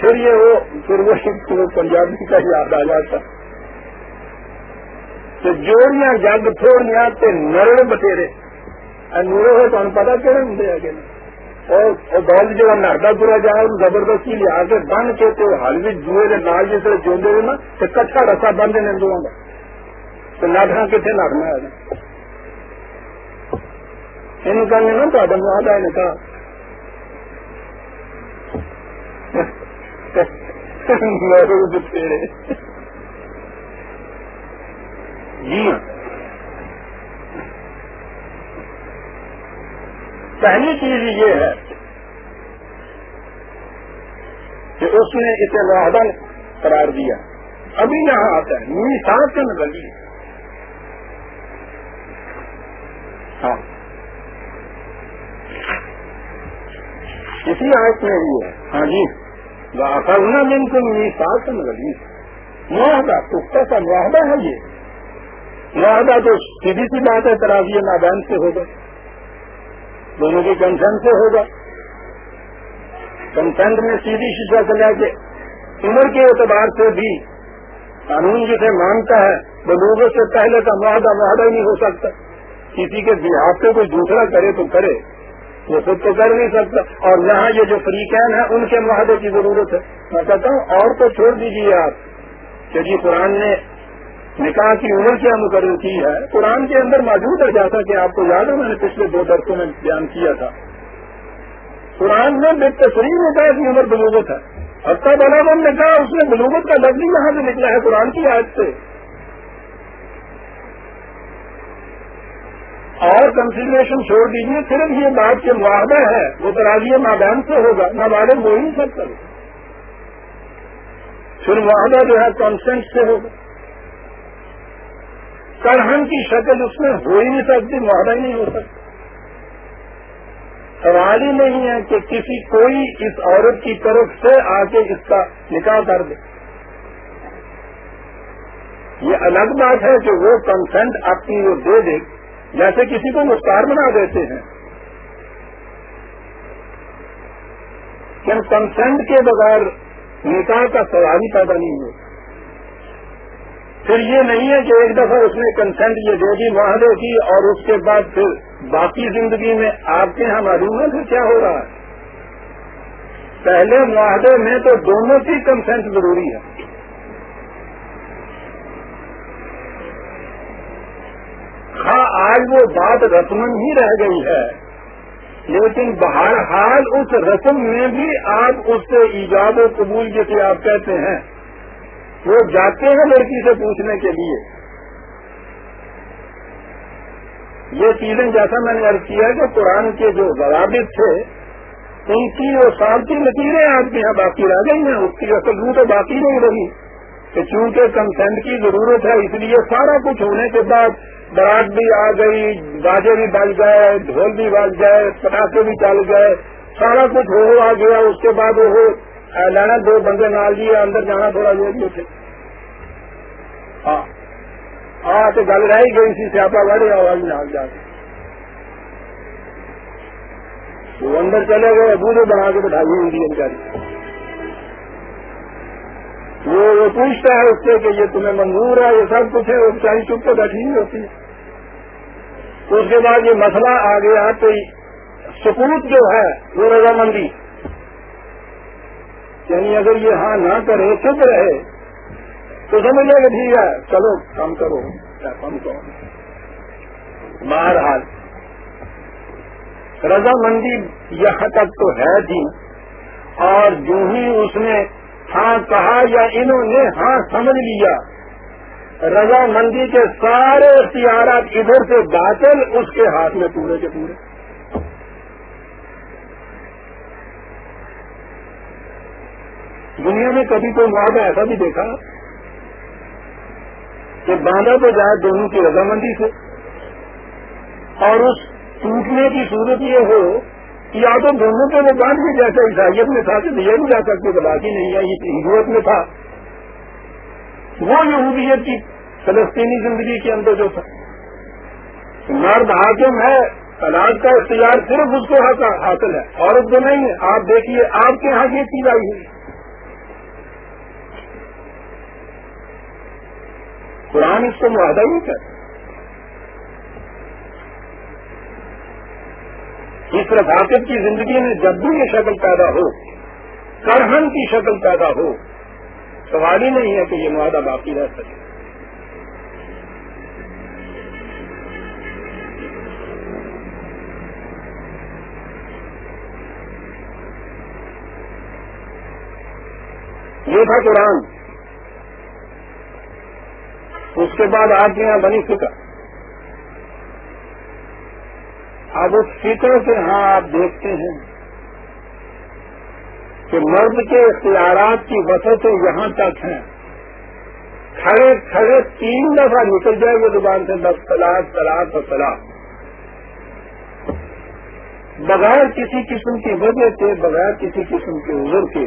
پھر یہ وہ پھر پورش پنجابی کا یاد آ جاتا تو جوڑیاں جگ تھوڑی تو نرڑ بٹیرے نورے ہوئے تمہیں پتا کہڑے ہوں گے اور دول جگہ نردا پورا جا ان زبردستی لیا کے بن کے تو ہل بھی جوئے کے نال جس جوڑے نا تو کچا رسا بن دینا دوں گا لا کھنا ہے نا پاس جی پہلی چیز یہ ہے کہ اس نے اسے لا قرار دیا ابھی یہاں آتا ہے میری سانس سے نکلی ہاں۔ اسی آیت میں بھی ہے ہاں جی کرنا دن کو میری سال سے معاہدہ پختہ کا معاہدہ ہے یہ معاہدہ تو سیدھی سی بات ہے تراویہ نادان سے ہوگا دونوں کے کنسنٹ سے ہوگا کنسنٹ میں سیدھی شیشا سے لے کے عمر کے اعتبار سے بھی قانون جسے مانتا ہے بلوگوں سے پہلے کا معاہدہ معاہدہ نہیں ہو سکتا کسی کے دیہات سے کوئی دوسرا کرے تو کرے وہ خود تو کر نہیں سکتا اور یہاں یہ جو فریقین ہیں ہے ان کے معاہدے کی ضرورت ہے میں کہتا ہوں اور تو چھوڑ دیجیے آپ کیونکہ جی قرآن نے نکاح کی عمر کیا مقرر کی ہے قرآن کے اندر موجود ہے جیسا کہ آپ کو یاد ہے میں نے پچھلے دو درسوں میں بیان کیا تھا قرآن میں بے تصریح نکاح کی عمر بلوبت ہے ہفتہ بنا بہت نکاح اس میں بلوبت کا لفظ ہی یہاں سے نکلا ہے قرآن کی آیت سے اور کنسیڈریشن چھوڑ دیجیے صرف یہ بات کے معاہدہ ہے وہ تراضی مادان سے ہوگا نہ والدم ہو ہی نہیں سکتا پھر معاہدہ جو ہے کانسٹنٹ سے ہوگا کرہن کی شکل اس میں ہو ہی نہیں سکتی معاہدہ ہی نہیں ہو سکتا سوال ہی نہیں ہے کہ کسی کوئی اس عورت کی طرف سے آ کے اس کا نکاح کر دے یہ الگ بات ہے کہ وہ کنسنٹ اپنی وہ دے دے جیسے کسی کو مختار بنا دیتے ہیں کنسنٹ کے بغیر نکاح کا سوال ہی پیدا نہیں ہو پھر یہ نہیں ہے کہ ایک دفعہ اس نے کنسنٹ یہ دے دی معاہدے کی اور اس کے بعد پھر باقی زندگی میں آپ کے یہاں معلوم ہے کہ کیا ہو رہا ہے پہلے معاہدے میں تو دونوں کی کنسنٹ ضروری ہے آج وہ بات رسمن ہی رہ گئی ہے لیکن بہرحال اس رسم میں بھی آپ اس سے ایجاد و قبول جیسے آپ کہتے ہیں وہ جاتے ہیں لڑکی سے پوچھنے کے لیے یہ چیزیں جیسا میں نے ارد کیا کہ قرآن کے جو ضوابط تھے ان کی وہ سالتی نتیجیں آپ کے یہاں باقی رہ گئی ہیں اس کی اصل روح تو باقی نہیں رہی کہ چونکہ کنسینٹ کی ضرورت ہے اس لیے سارا کچھ ہونے کے بعد برات بھی آ گئی گاجے بھی بج گئے ڈھول بھی بج گئے پٹاخے بھی چل گئے سارا کچھ ہو آ گیا اس کے بعد وہ لانا دو بندے نال جی اندر جانا تھوڑا دیر ہاں ہاں تو گل رہی گئی سی سیاپا بار آواز چلے گئے ابو نے بنا کے بٹھائی ہوئی ان کا وہ پوچھتا ہے اس سے کہ یہ تمہیں منظور ہے یہ سب کچھ ہے چپ نہیں ہوتی ہے اس کے بعد یہ مسئلہ آ گیا تو سکوت جو ہے وہ رضامندی یعنی اگر یہ ہاں نہ کرے چپ رہے تو سمجھ لیں کہ بہرحال رضامندی یہاں تک تو ہے تھی اور جو ہی اس نے ہاں کہا یا انہوں نے ہاں سمجھ لیا رضا مندی کے سارے اختیارات ادھر سے باطل اس کے ہاتھ میں پورے کے پورے دنیا میں کبھی کوئی مواد ایسا بھی دیکھا کہ باندھا تو جائے دونوں کی رضامندی سے اور اس ٹوٹنے کی صورت یہ ہو یا تو دونوں کے مقام بھی جیسے عیسائیت میں تھا جا سکتے بتا ہی نہیں یہ ہندوت میں تھا وہ یہودیت کی فلسطینی زندگی کے اندر جو تھا مرد حاکم ہے علاج کا اختیار صرف اس کو حاصل ہے اور اس کو نہیں ہے آپ دیکھیے آپ کے یہاں یہ چیز آئی ہوئی قرآن اس کو معاہدہ نہیں کرتا صرف حاقب کی زندگی میں جب بھی یہ شکل پیدا ہو کرہن کی شکل پیدا ہو سوال ہی نہیں ہے کہ یہ معاہدہ باقی رہ سکے یہ تھا قرآن اس کے بعد آپ کے یہاں بنی فکر اب اس فکر سے ہاں آپ دیکھتے ہیں کہ مرد کے اختیارات کی وسطے یہاں تک ہیں کھڑے کھڑے تین دفعہ نکل جائے گا زبان سے دس طلاق تلاق اور تلاق بغیر کسی قسم کی وجہ سے بغیر کسی قسم کے عذر کے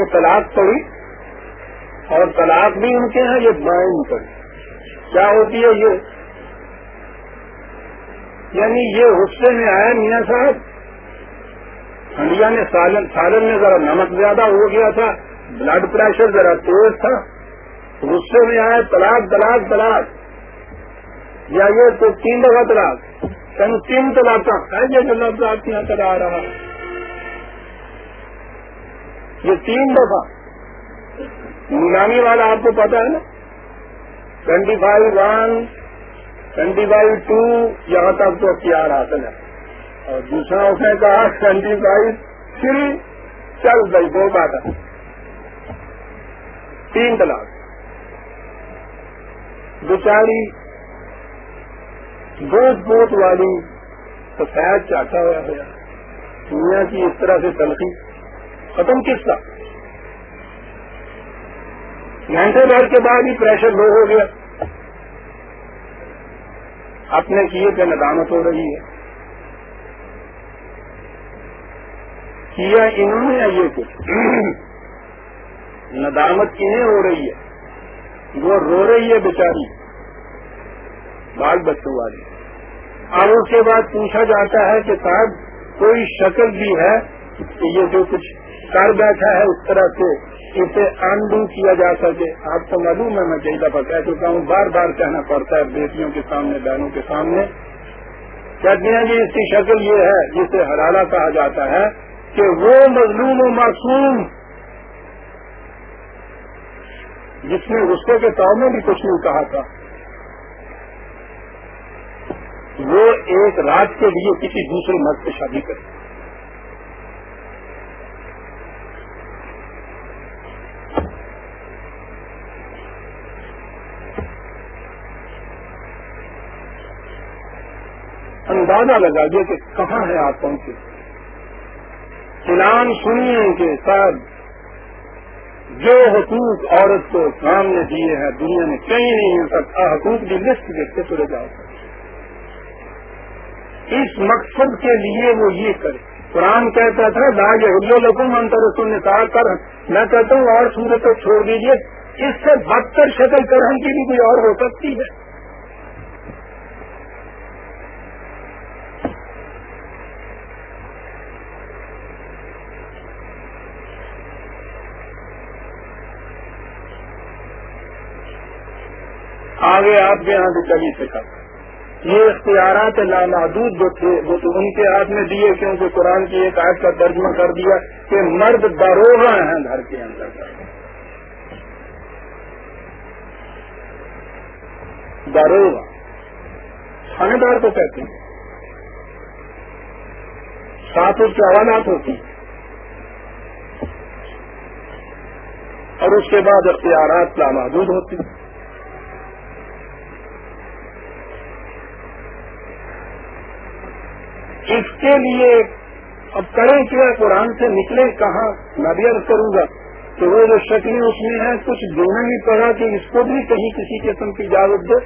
یہ تلاق پڑی اور طلاق بھی ان کے ہیں یہ بائن پڑی کیا ہوتی ہے یہ یعنی یہ غصے میں آیا میاں صاحب ہنڈیا نے سالن سالن میں ذرا نمک زیادہ ہو گیا تھا بلڈ پریشر ذرا تیز تھا غصے میں آیا طلاق طلاق طلاق یا یہ تو تین دفعہ تلاک تلاک کا ہے یہ لفظ آپ یہاں آ رہا ہے یہ تین دفعہ نامی والا آپ کو پتا ہے نا twenty five one twenty by two یہاں تک تو اختیار حاصل ہے اور دوسرا اس نے کہا ٹوینٹی بائی تھری چل گئی دو بات ہے تین تلاک دوپہری بوت بوتھ والی سفید چاچا ہوا ہوا دنیا کی اس طرح سے تلخی ختم کس کا گھنٹے بھر کے بعد ہی پریشر لو ہو گیا اپنے کیے پہ ندامت ہو رہی ہے کیا انہوں نے یہ کچھ ندامت کنہیں ہو رہی ہے وہ رو رہی ہے بیچاری بال بچوں والی اور اس کے بعد پوچھا جاتا ہے کہ صاحب کوئی شکل بھی ہے کہ یہ جو کچھ کر بیٹھا ہے اس طرح سے اسے انڈو کیا جا سکے آپ کو معلوم ہے میں کئی دفعہ کہہ چکا ہوں بار بار کہنا پڑتا ہے بیٹیوں کے سامنے بہنوں کے سامنے کہتے ہیں کہ اس کی شکل یہ ہے جسے ہرالا کہا جاتا ہے کہ وہ مظلوم و معصوم جس نے غصے کے طور میں بھی کچھ نہیں کہا تھا وہ ایک رات کے لیے کسی دوسرے مرد سے شادی کرے اندازہ لگا کہ کہاں ہے آپ پہنچے قرآن سنیے کے ساتھ جو حقوق عورت کو کام نے دیے ہیں دنیا میں کہیں نہیں مل سکتا حقوق کی لسٹ دیکھتے چلے جاؤ اس مقصد کے لیے وہ یہ کرے قرآن کہتا تھا داغ لوگوں سنیہ کر میں کہتا ہوں اور سورت کو چھوڑ دیجیے اس سے بدتر شکل کرنے کی بھی کوئی اور ہو سکتی ہے آگے آپ کے یہاں سے کبھی سے یہ اختیارات لامحدود جو تھے وہ تو ان کے ہاتھ میں دیے کیونکہ قرآن کی ایک آیت کا ترجمہ کر دیا کہ مرد دروڑے ہیں گھر کے اندر دار کو کہتے ہیں سات ہوتی ہیں اور اس کے بعد اختیارات لامحدود ہوتی ہیں اس کے لیے اب کریں کیا قرآن سے نکلے کہاں میں بھی عرض کروں گا کہ وہ جو شکلیں اس میں ہے کچھ دینا بھی پڑا کہ اس کو بھی کہیں کسی قسم کی اجازت دے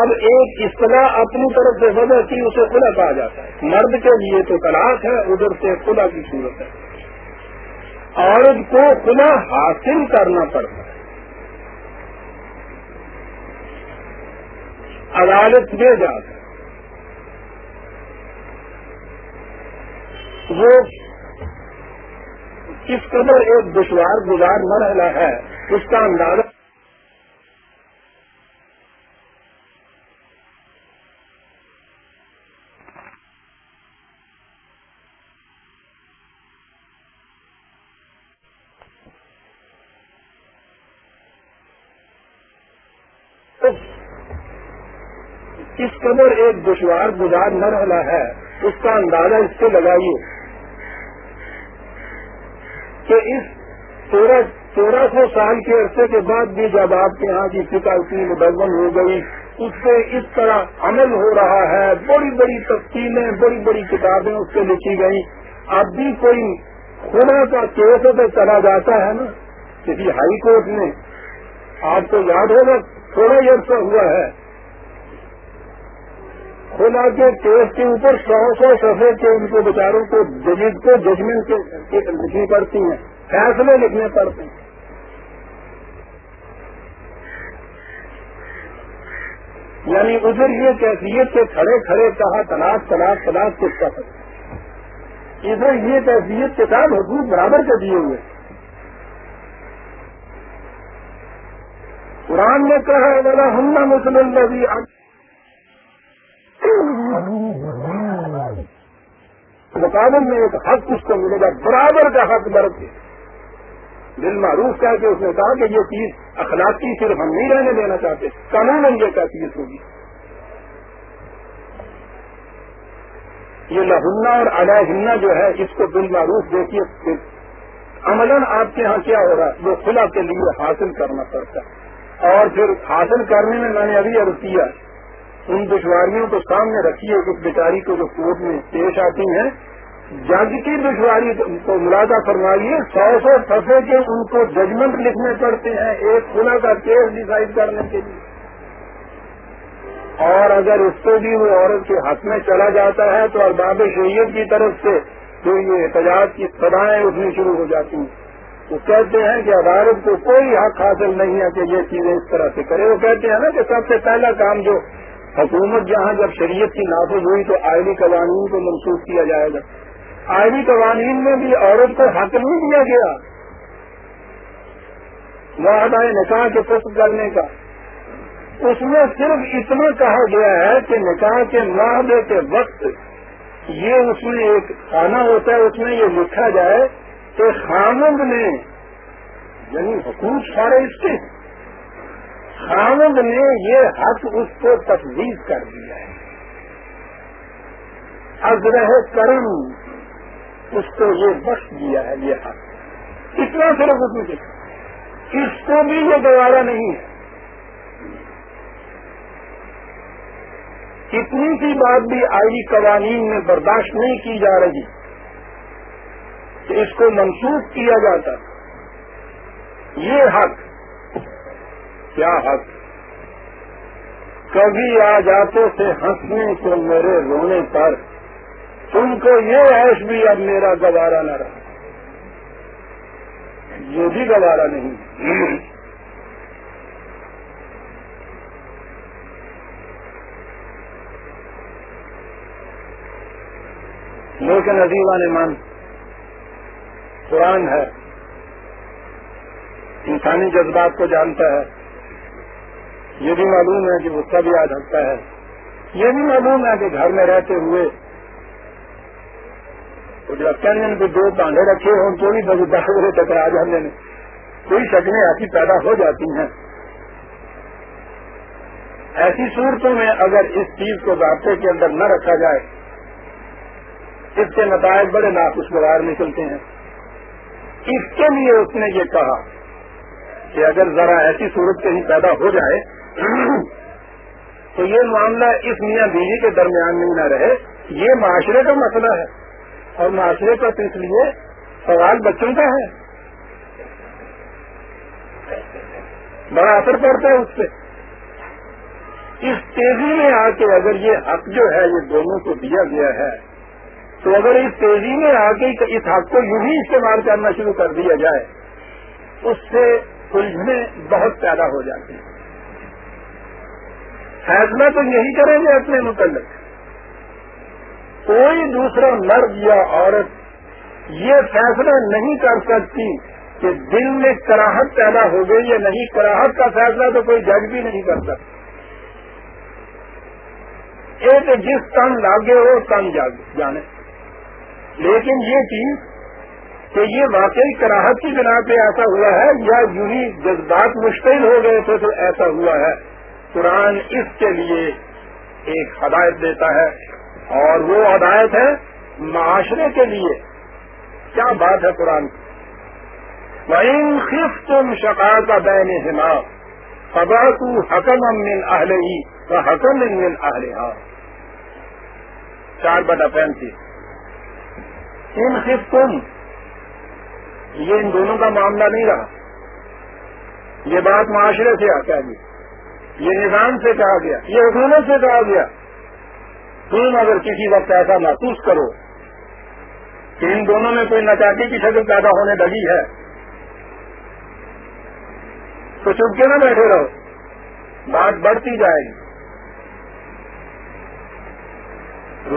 اب ایک اصطلاح اپنی طرف سے وجہ کی اسے خدا کہا جاتا ہے مرد کے لیے تو طلاق ہے ادھر سے خدا کی صورت ہے عورت کو خدا حاصل کرنا پڑتا ہے عدالت دے جاتا ہے وہ کس قدر ایک دشوار گزار نہ رہنا ہے اس کا اندازہ کس قدر ایک دشوار گزار نہ رہنا ہے اس کا اندازہ اس سے لگائیے اس سو سال کے عرصے کے بعد بھی جب آپ کے یہاں کی اتنی مدمن ہو گئی اس پہ اس طرح عمل ہو رہا ہے بڑی بڑی تقسیمیں بڑی بڑی کتابیں اس سے لکھی گئی اب بھی کوئی خدا کا کیس پہ چلا جاتا ہے نا کسی ہائی کورٹ میں آپ کو یاد ہوگا تھوڑا ہی عرصہ ہوا ہے کھولا کے کیس کے اوپر سو سو سفے کے ان کے بیچاروں کو ججز کو ججمنٹ لکھنی پڑتی ہیں فیصلے لکھنے پڑتے ہیں یعنی ادھر یہ کیفیت کے کھڑے کھڑے کہا تلاش تلاش تلاش کے کا ادھر یہ کیفیت کے ساتھ حقوق برابر کے دیے ہوئے قرآن نے کہا ہے ہم نہ مسلم بھی مقابل میں ایک حق اس کو ملے گا برابر کا حق درد ہے معروف کہہ کے اس نے کہا کہ یہ چیز اخلاقی صرف ہم نہیں رہنے دینا چاہتے قانون یہ کیا چیز ہوگی یہ لہنا اور ہننا جو ہے اس کو دل معروف دیکھیے عمل آپ کے ہاں کیا ہو رہا ہے وہ خلا کے لیے حاصل کرنا پڑتا ہے اور پھر حاصل کرنے میں میں نے ابھی ارد کیا ان دشواریوں کو سامنے رکھیے اس بیچاری کو جو کورٹ میں پیش آتی ہیں جج کی دشواری کو ملازہ فرمائیے سو سو سفے کے ان کو ججمنٹ لکھنے پڑتے ہیں ایک خلا کا کیس ڈیسائڈ کرنے کے لیے اور اگر اس سے بھی وہ عورت کے حق میں چلا جاتا ہے تو ارباب باب کی طرف سے جو یہ احتجاج کی سدائیں اٹھنی شروع ہو جاتی ہیں وہ کہتے ہیں کہ عدالت کو کوئی حق حاصل نہیں ہے کہ یہ چیزیں اس طرح سے کرے وہ کہتے ہیں نا کہ سب سے پہلا کام جو حکومت جہاں جب شریعت کی نافذ ہوئی تو آئلی قوانین کو منسوخ کیا جائے گا آئلی قوانین میں بھی عورت کو حق نہیں دیا گیا معاہدہ نکاح کے پست کرنے کا اس میں صرف اتنا کہا گیا ہے کہ نکاح کے معاہدے کے وقت یہ اس میں ایک خانہ ہوتا ہے اس میں یہ لکھا جائے کہ خامند نے یعنی حقوق سارے اس کے خاند نے یہ حق اس کو تفویض کر دیا ہے اگ کرم اس کو یہ بخش دیا ہے یہ حق اتنا صرف اس نے اس کو بھی یہ دوبارہ نہیں ہے اتنی سی بات بھی آئی قوانین میں برداشت نہیں کی جا رہی کہ اس کو منسوخ کیا جاتا یہ حق کیا حق کبھی آ جاتے سے ہنسنے کو میرے رونے پر تم کو یہ ایش بھی اب میرا گوارا نہ رہا یہ بھی گوارا نہیں لیکن ندی نے من قرآن ہے انسانی جذبات کو جانتا ہے یہ بھی معلوم ہے کہ غصہ بھی آ جاتا ہے یہ بھی معلوم ہے کہ گھر میں رہتے ہوئے جو لگتا نہیں کہ دو باندھے رکھے ہوں چوڑی بگی بجے ہو چکر آج ہمیں کوئی شکلیں ایسی پیدا ہو جاتی ہیں ایسی صورتوں میں اگر اس چیز کو رابطے کے اندر نہ رکھا جائے اس کے نتائج بڑے ناخوشگوار نکلتے ہیں اس کے لیے اس نے یہ کہا کہ اگر ذرا ایسی صورت کہیں پیدا ہو جائے تو یہ معاملہ اس میاں بیوی کے درمیان میں نہ رہے یہ معاشرے کا مسئلہ ہے اور معاشرے پر اس لیے سوال بچوں کا ہے بڑا اثر پڑتا ہے اس سے اس تیزی میں آ کے اگر یہ حق جو ہے یہ دونوں کو دیا گیا ہے تو اگر اس تیزی میں آ کے اس حق کو یوں ہی استعمال کرنا شروع کر دیا جائے اس سے الجھنے بہت پیدا ہو جاتی ہیں فیصلہ تو یہی کریں گے اپنے متعلق کوئی دوسرا مرد یا عورت یہ فیصلہ نہیں کر سکتی کہ دل میں کراہٹ پیدا ہو گئی یا نہیں کراہٹ کا فیصلہ تو کوئی جج بھی نہیں کر سکتا ایک جس تن لاگے ہو تن جانے لیکن یہ چیز کہ یہ واقعی کراہت کی بنا پہ ایسا ہوا ہے یا ہی جذبات مشکل ہو گئے تھے تو ایسا ہوا ہے قرآن اس کے لیے ایک ہدایت دیتا ہے اور وہ ہدایت ہے معاشرے کے لیے کیا بات ہے قرآن کی وَإِن خِفْتُمْ شَقَاقَ بَيْنِهِمَا فَبَعْتُوا حَكَمًا مِّنْ أَهْلِهِ وَحَكَمٍ مِّنْ أَهْلِهَا چار بٹا پینتیس ان خِفْتُمْ یہ ان دونوں کا معاملہ نہیں رہا یہ بات معاشرے سے آتا ہے جی یہ نظام سے کہا گیا یہ حکومت سے کہا گیا تم اگر کسی وقت ایسا محسوس کرو کہ ان دونوں میں کوئی نچاٹی کی شکل پیدا ہونے لگی ہے تو چپ کے نہ بیٹھے رہو بات بڑھتی جائے گی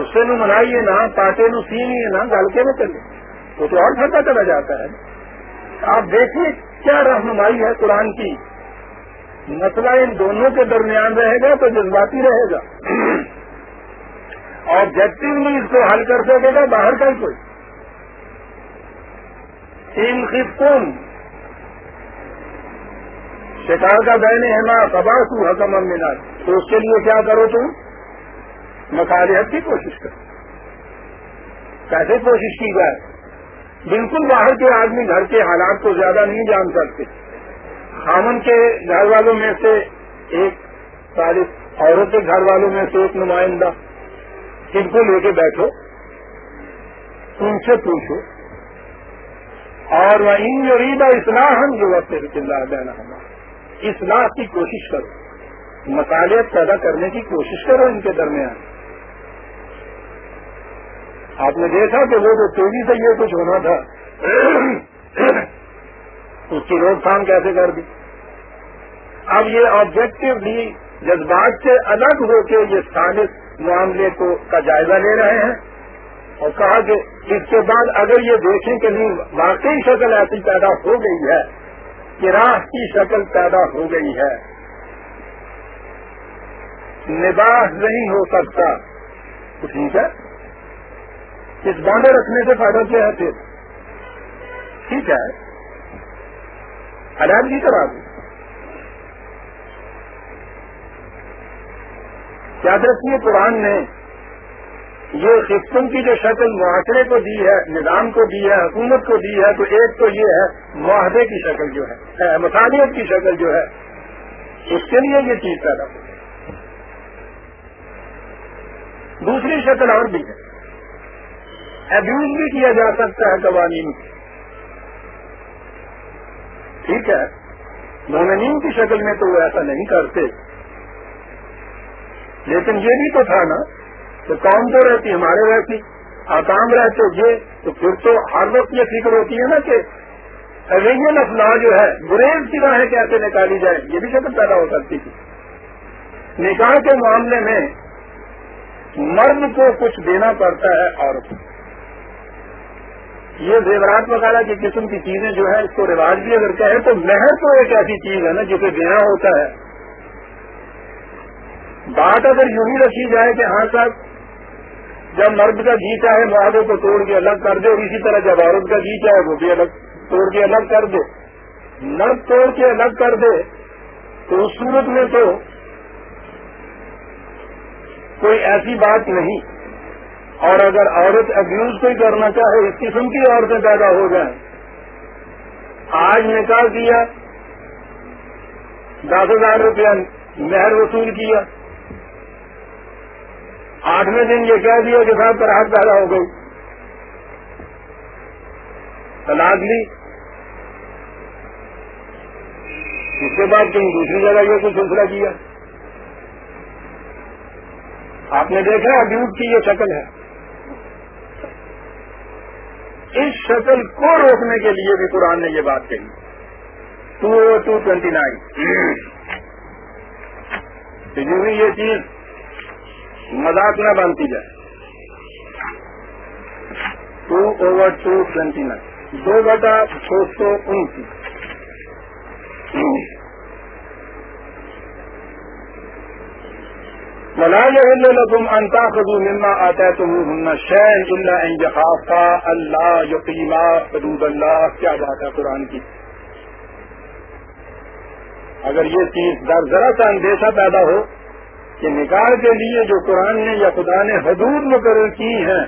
رسے نو منائیے نا پاٹے نو سینیے نا گل کے نہ چلے وہ تو اور پتہ چلا جاتا ہے آپ دیکھیے کیا رہنمائی ہے قرآن کی مسئلہ ان دونوں کے درمیان رہے گا تو جذباتی رہے گا آبجیکٹلی اس کو حل کر سکے گا باہر ہی کوئی تین خم شکار کا دہنے ہے نا قبا سو ہے قم تو اس کے لیے کیا کرو تم مصالحت کی کوشش کرو کیسے کوشش کی جائے بالکل باہر کے آدمی گھر کے حالات کو زیادہ نہیں جان سکتے خامن کے گھر والوں میں سے ایک تعریف عورت کے گھر والوں میں سے ایک نمائندہ جن کو لے کے بیٹھو ان سے پوچھو اور وہ ان یوریدا اتنا ہم جو وقت دینا ہمارا اصلاح کی کوشش کرو مصالحت پیدا کرنے کی کوشش کرو ان کے درمیان آپ نے دیکھا کہ وہ جو تیزی سے یہ کچھ ہونا تھا اس کی روک تھام کیسے کر دی اب یہ آبجیکٹو بھی جذبات سے الگ ہو کے یہ سب معاملے کو کا جائزہ لے رہے ہیں اور کہا کہ اس کے بعد اگر یہ دیکھیں کہ نہیں واقعی شکل ایسی پیدا ہو گئی ہے کہ راہ کی شکل پیدا ہو گئی ہے نباہ نہیں ہو سکتا ٹھیک ہے اس باندھے رکھنے سے فائدہ کیا ہے پھر ٹھیک ہے عرب کرا دوں یاد رکھیے قرآن نے یہ قسطوں کی جو شکل معاشرے کو دی ہے نظام کو دی ہے حکومت کو دی ہے تو ایک تو یہ ہے معاہدے کی شکل جو ہے مثالیت کی شکل جو ہے اس کے لیے یہ چیز پیدا ہوتی ہے دوسری شکل اور بھی ہے ایبیوز بھی کیا جا سکتا ہے قوانین کی ٹھیک ہے مومنین کی شکل میں تو وہ ایسا نہیں کرتے لیکن یہ بھی تو تھا کون تو رہتی ہمارے رہتی آکام رہتے یہ تو پھر تو ہر وقت یہ فکر ہوتی ہے نا کہ اویجن آف جو ہے گریز کی راہیں کیسے نکالی جائے یہ بھی شکل پیدا ہو سکتی تھی نکاح کے معاملے میں مرد کو کچھ دینا پڑتا ہے اور یہ زیورات وغیرہ کی قسم کی چیزیں جو ہے اس کو رواج بھی اگر کہیں تو مہر تو ایک ایسی چیز ہے نا جسے دینا ہوتا ہے بات اگر یوں ہی رکھی جائے کہ ہاں صاحب جب مرد کا جی چاہے معاہدے کو توڑ کے الگ کر دے اور اسی طرح جب عورت کا جیتا ہے وہ بھی الگ توڑ کے الگ کر دے مرد توڑ کے الگ کر دے تو اس صورت میں تو کوئی ایسی بات نہیں اور اگر عورت ابیوز کوئی کرنا چاہے اس قسم کی عورتیں پیدا ہو جائیں آج نکال دیا کیا دس ہزار روپیہ مہر وصول کیا آٹھویں دن یہ کہہ دیا کہ صاحب پر ہاتھ پیدا ہو گئی لی اس کے بعد تم دوسری جگہ یہ کوئی سلسلہ کیا آپ نے دیکھا بھٹ کی یہ شکل ہے اس شکل کو روکنے کے لیے بھی قرآن نے یہ بات کہی two o two twenty nine یہ چیز مذاق نہ باندھتی جائے two over two twenty nine دو بٹا چھ سو انتیس کی ملائے انتا خدو نمنا آتا ہے ہن ہم اللہ آفا اللہ یقینا حدود اللہ کیا جاتا قرآن کی اگر یہ چیز در ذرا سا اندیشہ پیدا ہو کہ نکال کے لیے جو قرآن نے یا خدا نے حدود مقرر کی ہیں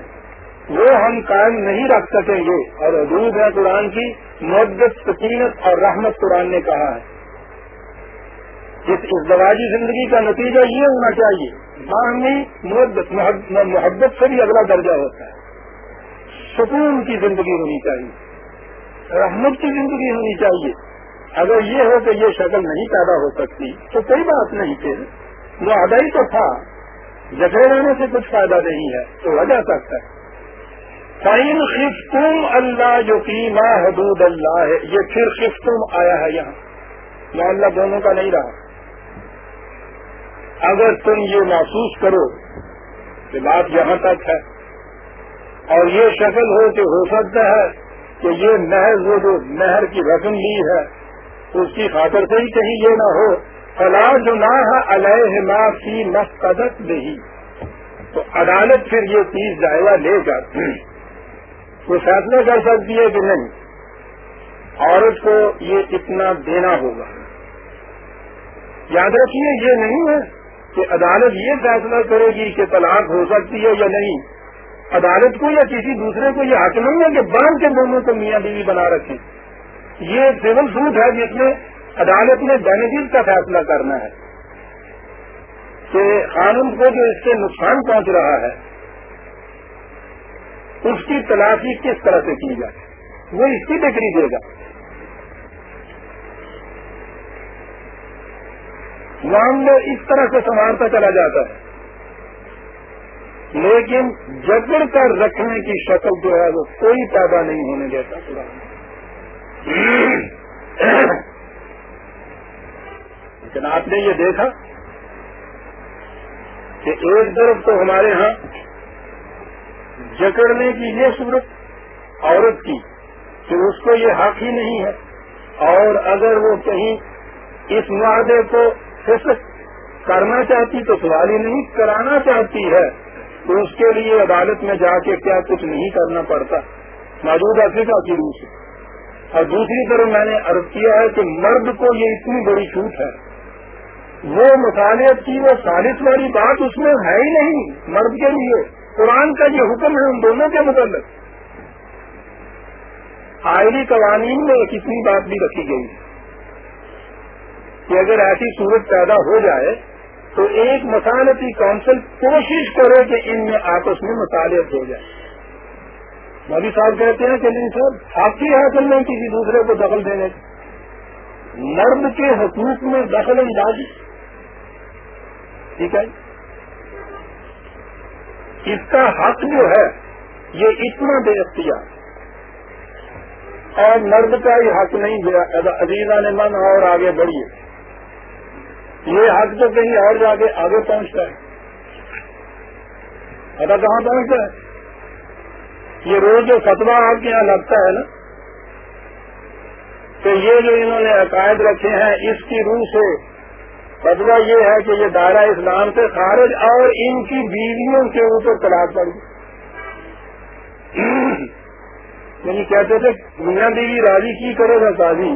وہ ہم قائم نہیں رکھ سکیں گے اور حدود ہے قرآن کی مدت سکینت اور رحمت قرآن نے کہا ہے زندگی کا نتیجہ یہ ہونا چاہیے باہمی مدت محبت محبت سے بھی اگلا درجہ ہوتا ہے سکون کی زندگی ہونی چاہیے رحمت کی زندگی ہونی چاہیے اگر یہ ہو کہ یہ شکل نہیں پیدا ہو سکتی تو کوئی بات نہیں کہ وہ ادائی تو تھا جکھے رہنے سے کچھ فائدہ نہیں ہے تو وہ جا سکتا ہے یہ پھر فرخت آیا ہے یہاں یہ اللہ دونوں کا نہیں رہا اگر تم یہ محسوس کرو کہ بات یہاں تک ہے اور یہ شکل ہو کہ ہو سکتا ہے کہ یہ نہر وہ جو نہر کی رسم لی ہے اس کی خاطر سے ہی کہیں یہ نہ ہو فلا جناح علیہ ما فی مقدت نہیں دہی تو عدالت پھر یہ چیز جائزہ لے جاتی وہ فیصلہ کر سکتی ہے کہ نہیں عورت کو یہ اتنا دینا ہوگا یاد رکھیے یہ نہیں ہے کہ عدالت یہ فیصلہ کرے گی کہ طلاق ہو سکتی ہے یا نہیں عدالت کو یا کسی دوسرے کو یہ حق نہیں ہے کہ باندھ کے دونوں کو میاں بیوی بنا رکھیں یہ سول سوٹ ہے جس میں عدالت نے بینیفٹ کا فیصلہ کرنا ہے کہ قانون کو جو اس سے نقصان پہنچ رہا ہے اس کی تلاشی کس طرح سے کی جائے وہ اس کی ڈگری دے گا معاملہ اس طرح سے سنبھالتا چلا جاتا ہے لیکن جگڑ کر رکھنے کی شکل جو ہے وہ کوئی پیدا نہیں ہونے دیتا جناب نے یہ دیکھا کہ ایک طرف تو ہمارے ہاں جکڑنے کی یہ صورت عورت کی کہ اس کو یہ حق ہی نہیں ہے اور اگر وہ کہیں اس معاہدے کو فتح کرنا چاہتی تو سوال ہی نہیں کرانا چاہتی ہے تو اس کے لیے عدالت میں جا کے کیا کچھ نہیں کرنا پڑتا موجودہ کی روح سے اور دوسری طرف میں نے عرض کیا ہے کہ مرد کو یہ اتنی بڑی چھوٹ ہے وہ مصالحت کی وہ سالس والی بات اس میں ہے ہی نہیں مرد کے لیے قرآن کا یہ حکم ہے ان دونوں کے متعلق آئری قوانین میں ایک اتنی بات بھی رکھی گئی کہ اگر ایسی صورت پیدا ہو جائے تو ایک مصالحتی کونسل کوشش کرے کہ ان میں آپس میں مصالحت ہو جائے مودی صاحب کہتے ہیں چلیے ہاتھ ہی حاصل نہیں کسی دوسرے کو دخل دینے کی مرد کے حقوق میں دخل اندازی ٹھیک ہے اس کا حق جو ہے یہ اتنا بے اختیار اور مرد کا یہ حق نہیں دیا ایسا نے من اور آگے بڑھیے یہ حق تو کہیں اور جا کے آگے پہنچتا ہے پتا کہاں پہنچتا ہے یہ روز جو فتوا آپ کے یہاں لگتا ہے نا تو یہ جو انہوں نے عقائد رکھے ہیں اس کی روح سے بدلا یہ ہے کہ یہ دائرہ اسلام سے خارج اور ان کی بیویوں کے اوپر طلاق بڑھ یعنی کہتے تھے میاں بیوی راضی کی کرے گا شادی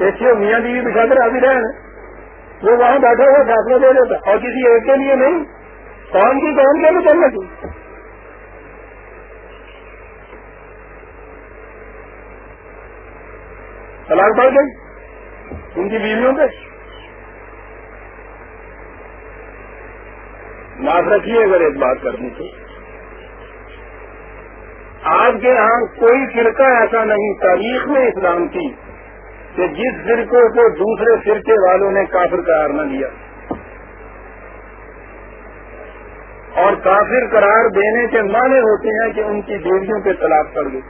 دیکھیے میاں بیوی بٹھا کر راضی رہے وہ وہاں بیٹھا ہوا فیصلہ دے دیتا اور کسی ایک کے لیے نہیں کام کی کام کیا چاہیے طلاق پڑ گئی ان کی بیویوں پہ معاف رکھیے اگر ایک بات کرنی تو آج کے یہاں کوئی فرقہ ایسا نہیں تاریخ میں اسلام کی کہ جس فرقے کو دوسرے فرقے والوں نے کافر قرار نہ دیا اور کافر قرار دینے کے معنی ہوتے ہیں کہ ان کی بیویوں کے طلاق کر دے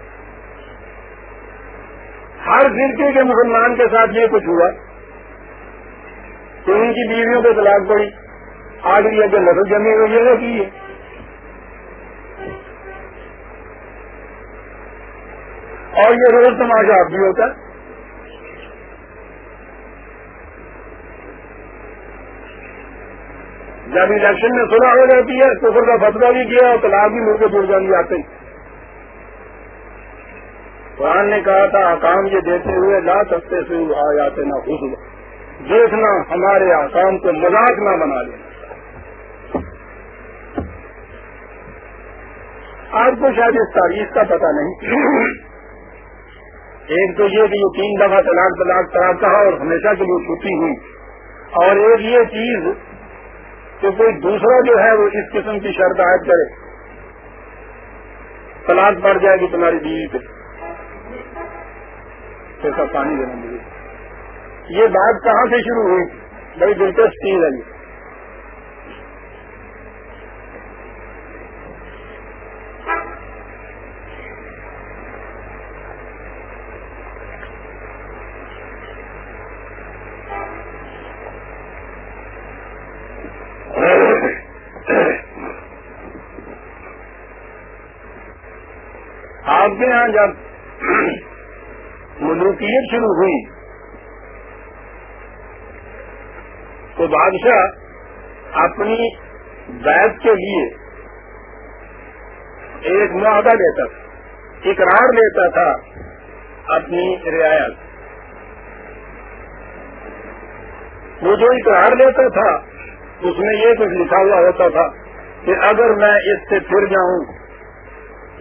ہر فرقے کے مسلمان کے ساتھ یہ کچھ ہوا کہ ان کی بیویوں کے طلاق پڑی آگے لذکی روزے اور کی روز تماشا آپ اب بھی ہوتا ہے جب الیکشن میں سنا ہو جاتی ہے شخص کا فتوا بھی کیا اور تلاق بھی لوگوں کو آتے قرآن نے کہا تھا حکام یہ دیتے ہوئے لا سے آ جاتے نہ خوش دیکھنا ہمارے آسام کو مذاق نہ بنا لینا آپ کو شاید اس تاریخ کا پتہ نہیں ایک تو یہ کہ یہ تین دفعہ طلاق طلاق خراب تھا اور ہمیشہ کے لیے چھٹی ہوئی اور ایک یہ چیز کہ کوئی دوسرا جو ہے وہ اس قسم کی شرط عائد کرے طلاق پڑ جائے گی تمہاری بیوی پہ پانی دینا مجھے یہ بات کہاں سے شروع ہوئی بڑی دلچسپ چیز ہے یہ آپ کے یہاں جب ملوکیت شروع ہوئی تو بادشاہ اپنی بیت کے لیے ایک معاہدہ لیتا تھا اقرار لیتا تھا اپنی رعایت وہ جو اقرار لیتا تھا اس میں یہ کچھ لکھا ہوا ہوتا تھا کہ اگر میں اس سے پھر جاؤں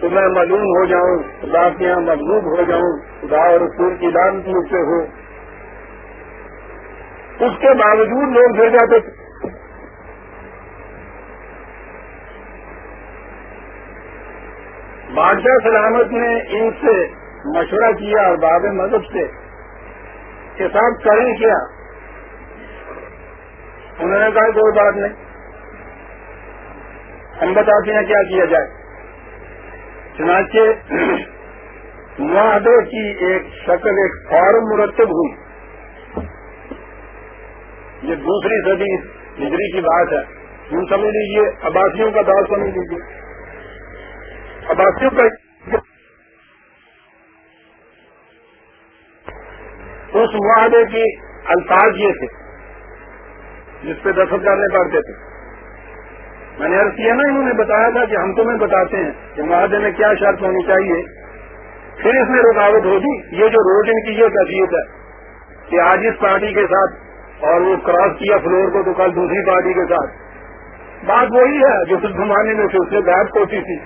تو میں معلوم ہو جاؤں خدا کے یہاں مضبوط ہو جاؤں خدا اور رسول کی دانت سے ہو اس کے باوجود لوگ جاتے تو بادشاہ سلامت نے ان سے مشورہ کیا اور باب مذہب سے کے ساتھ کریں کیا انہوں نے کہا کوئی بات نہیں ہم بتاتے ہیں کیا کیا جائے چنانچہ معاہدے کی ایک شکل ایک فارم مرتب ہوئی یہ دوسری صدی ہجری کی بات ہے تم سمجھ لیجیے عباسیوں کا دور سمجھ لیجیے عباسیوں کا اس معاہدے کی الفاظ یہ تھے جس پہ دس کرنے پڑتے تھے میں نے ارد کیا نا انہوں نے بتایا تھا کہ ہم تمہیں بتاتے ہیں کہ معاہدے میں کیا شرط ہونی چاہیے پھر اس میں رکاوٹ ہوگی یہ جو روڈ ان کی یہ حیثیت ہے کہ آج اس پارٹی کے ساتھ اور وہ کراس کیا فلور کو تو کل دوسری پارٹی کے ساتھ بات وہی ہے جو سب گھمانے میں سے اس بیب کھوتی تھی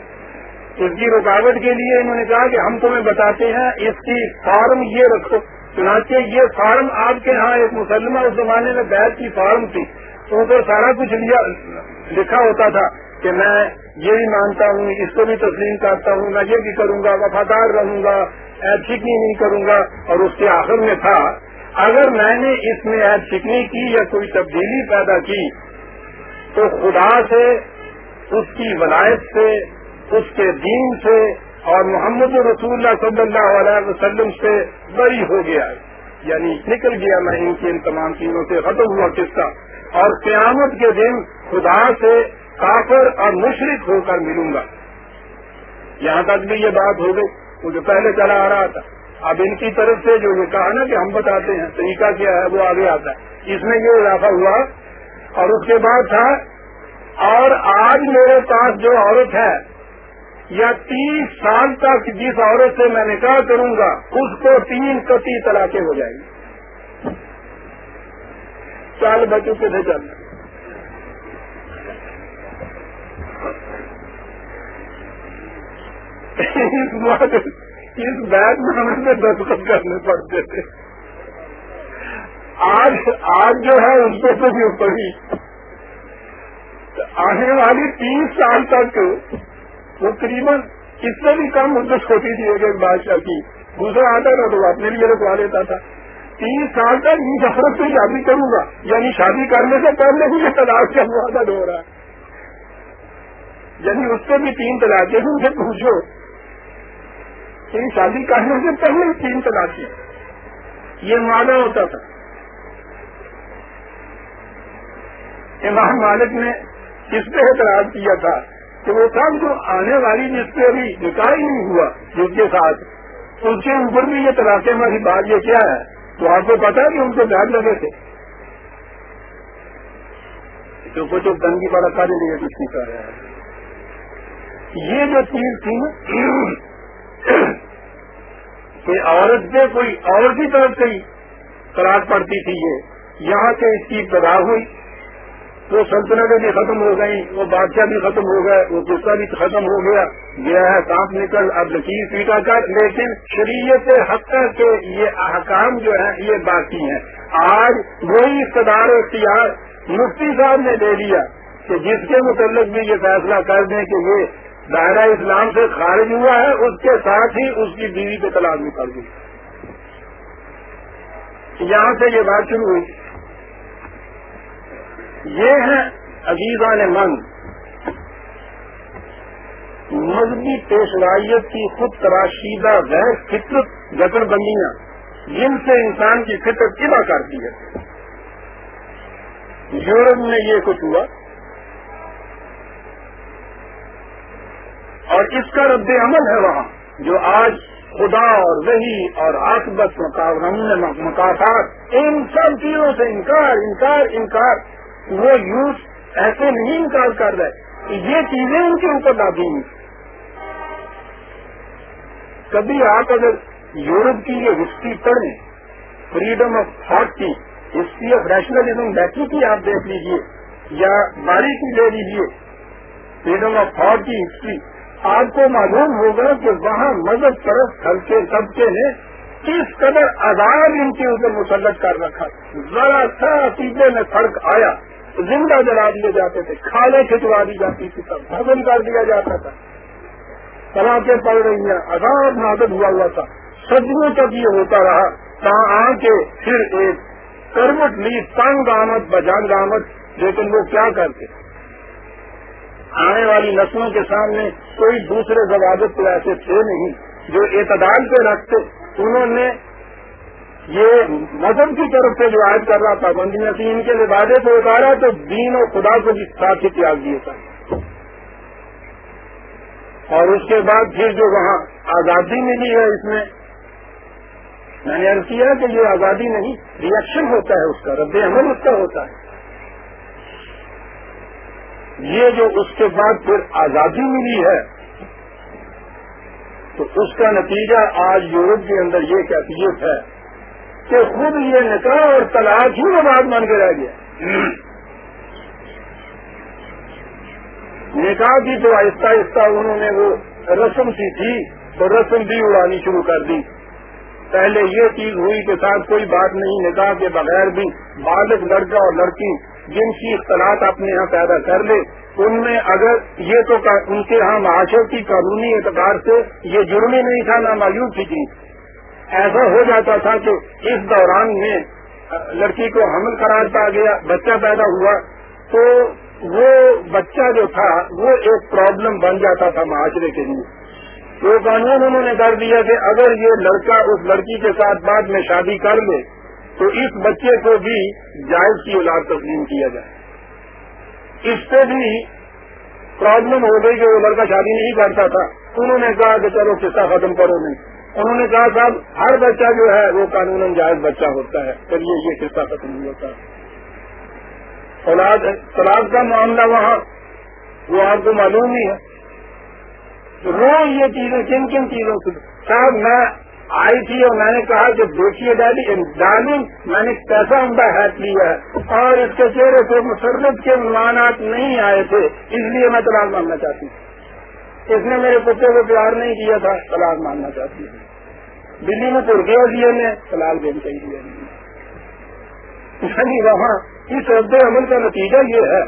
اس کی رکاوٹ کے لیے انہوں نے کہا کہ ہم تمہیں بتاتے ہیں اس کی فارم یہ رکھو چنانچہ یہ فارم آپ کے ہاں ایک مسلمہ اس زمانے میں بیت کی فارم تھی تو اوپر سارا کچھ لیا لکھا ہوتا تھا کہ میں یہ بھی مانتا ہوں اس کو بھی تسلیم کرتا ہوں میں یہ بھی کروں گا وفادار رہوں گا ایپ چکنی نہیں کروں گا اور اس کے آخر میں تھا اگر میں نے اس میں ایپ چکنی کی یا کوئی تبدیلی پیدا کی تو خدا سے اس کی ولایت سے اس کے دین سے اور محمد رسول اللہ صلی اللہ علیہ وسلم سے بری ہو گیا یعنی نکل گیا میں ان کی ان تمام چیزوں سے ختم ہوا قصہ اور قیامت کے دن خدا سے کافر اور مشرق ہو کر ملوں گا یہاں تک بھی یہ بات ہو گئی وہ جو پہلے چلا آ رہا تھا اب ان کی طرف سے جو یہ کہا نا کہ ہم بتاتے ہیں طریقہ کیا ہے وہ آگے آتا ہے اس میں یہ اضافہ ہوا اور اس کے بعد تھا اور آج میرے پاس جو عورت ہے یا تیس سال تک جس عورت سے میں نکاح کروں گا اس کو تین کتی تلاقے ہو جائیں گی چال بچوں کے سے چلنا اس بیگ میں ہمیں دستخط کرنے پڑتے تھے آج آج جو ہے اس کو آنے والی تین سال تک وہ اس سے بھی کم اندر ہوتی تھی ایک بادشاہ کی دوسرا آتا تھا تو اپنے لیے رکوا لیتا تھا تین سال تک ان افراد سے شادی کروں گا یعنی شادی کرنے سے پہلے بھی تلاش کا مدد ہو رہا ہے یعنی اس سے بھی تین تلاشے ان سے پوچھو یعنی شادی کرنے سے پہلے تین تلاش کیا یہ مالا ہوتا تھا امام مالک نے کس پہ اعتراض کیا تھا کہ وہ جو آنے والی جس پہ ابھی نکاح ہی نہیں ہوا جو تلاشے میں بات یہ کیا ہے تو آپ کو پتا کہ ان کو بیگ لگے تھے جو کچھ جو کی والا کاری نہیں کچھ نہیں کر رہا ہے یہ جو چیز تھی کہ عورت میں کوئی اور بھی طرف سے فراق پڑتی تھی یہ یہاں سے اس کی تباہ ہوئی وہ سلطنتیں بھی ختم ہو گئیں وہ بادشاہ بھی ختم ہو گئے وہ گسا بھی ختم ہو گیا گیا ہے سانپ نکل اب لکیر پیٹا کر لیکن شریعت حق کے یہ احکام جو ہیں یہ باقی ہیں آج وہی اقتدار اختیار مفتی صاحب نے دے دیا کہ جس کے متعلق بھی یہ فیصلہ کر دیں کہ یہ دائرہ اسلام سے خارج ہوا ہے اس کے ساتھ ہی اس کی بیوی کے تلاش نکال گئی یہاں سے یہ بات شروع ہوئی یہ ہے عزیزان نے من مذہبی پیشوائیت کی خود تراشیدہ غیر فطرت گٹر بندیاں جن سے انسان کی فطرت کب کرتی ہے یورپ میں یہ کچھ ہوا اور اس کا رد عمل ہے وہاں جو آج خدا اور وہی اور آسبت مقاصد ان سب چیزوں سے انکار انکار انکار وہ یوز ایسے نہیں انکار کر رہے کہ یہ چیزیں ان کے اوپر لاگو ہیں کبھی آپ اگر یورپ کی یہ ہسٹری پڑھیں فریڈم آف تھاٹ کی ہسٹری آف نیشنلزم بیٹھی کی آپ دیکھ لیجئے یا باری کی لے لیجئے فریڈم آف تھاٹ کی ہسٹری آپ کو معلوم ہوگا کہ وہاں مدد پرست ہلکے طبقے نے کس قدر آزاد ان کے اوپر مسلط کر رکھا ذرا سا عقیدے میں فرق آیا زندہ جلا دیے جاتے تھے کھالے کھچوا دی جاتی تھی سب بھجن کر دیا جاتا تھا تلاقے پڑ رہی ہیں آزاد ماد ہوا ہوا تھا سجو تک یہ ہوتا رہا کہاں آ کے پھر ایک کروٹ لی تنگ بجنگ بجان لیکن وہ کیا کرتے آنے والی نسلوں کے سامنے کوئی دوسرے ضوابط تو ایسے تھے نہیں جو اعتدال پہ رکھتے انہوں نے یہ مذہب کی طرف سے جو عائد کر رہا پابندی نتی ان کے لبادے کو اتارا تو دین اور خدا کو بھی ساتھ ہی تیاگ دیے تھا اور اس کے بعد پھر جو وہاں آزادی ملی ہے اس میں میں نے عرض کیا کہ یہ آزادی نہیں ریئیکشن ہوتا ہے اس کا رد عمل اس کا ہوتا ہے یہ جو اس کے بعد پھر آزادی ملی ہے تو اس کا نتیجہ آج یورپ کے اندر یہ کیفیت ہے کہ خود یہ نکاح اور طلاق ہی مواد مان کے رہ گیا نکاح کی جو آہستہ آہستہ انہوں نے وہ رسم سی تھی تو رسم بھی اڑانی شروع کر دی پہلے یہ چیز ہوئی کہ ساتھ کوئی بات نہیں نکاح کے بغیر بھی بالک لڑکا اور لڑکی جن کی اختلاط اپنے یہاں پیدا کر لے ان میں اگر یہ تو ان کے ہاں معاشر کی قانونی اعتبار سے یہ جرمی نہیں تھا نہ مایوس کی تھی ایسا ہو جاتا تھا کہ اس دوران میں لڑکی کو حمل قرار پا گیا بچہ پیدا ہوا تو وہ بچہ جو تھا وہ ایک پرابلم بن جاتا تھا معاشرے کے لیے وہ قانون انہوں نے کر دیا کہ اگر یہ لڑکا اس لڑکی کے ساتھ بعد میں شادی کر لے تو اس بچے کو بھی جائز کی اولاد تسلیم کیا جائے اس سے بھی پرابلم ہو گئی کہ وہ لڑکا شادی نہیں کرتا تھا انہوں نے کہا کہ چلو قصہ ختم کرو نہیں انہوں نے کہا صاحب ہر بچہ جو ہے وہ قانون جائز بچہ ہوتا ہے چلیے یہ قصہ ختم نہیں ہوتا اولاد طلاق کا معاملہ وہاں وہ آپ کو معلوم نہیں ہے روز یہ چیزیں کن کن چیزوں سے صاحب میں آئی تھی اور میں نے کہا کہ دیکھیے ڈیڈی ڈارلنگ میں نے کیسا عمدہ ہے اور اس کے چہرے سے مسرت کے معنات نہیں آئے تھے اس لیے میں طلاق ماننا چاہتی ہوں اس نے میرے کتے کو پیار نہیں کیا تھا طلاق ماننا چاہتی ہوں دلی میں تو گیا دیے نے طلاق دین کے لیے یعنی وہاں اس رد عمل کا نتیجہ یہ ہے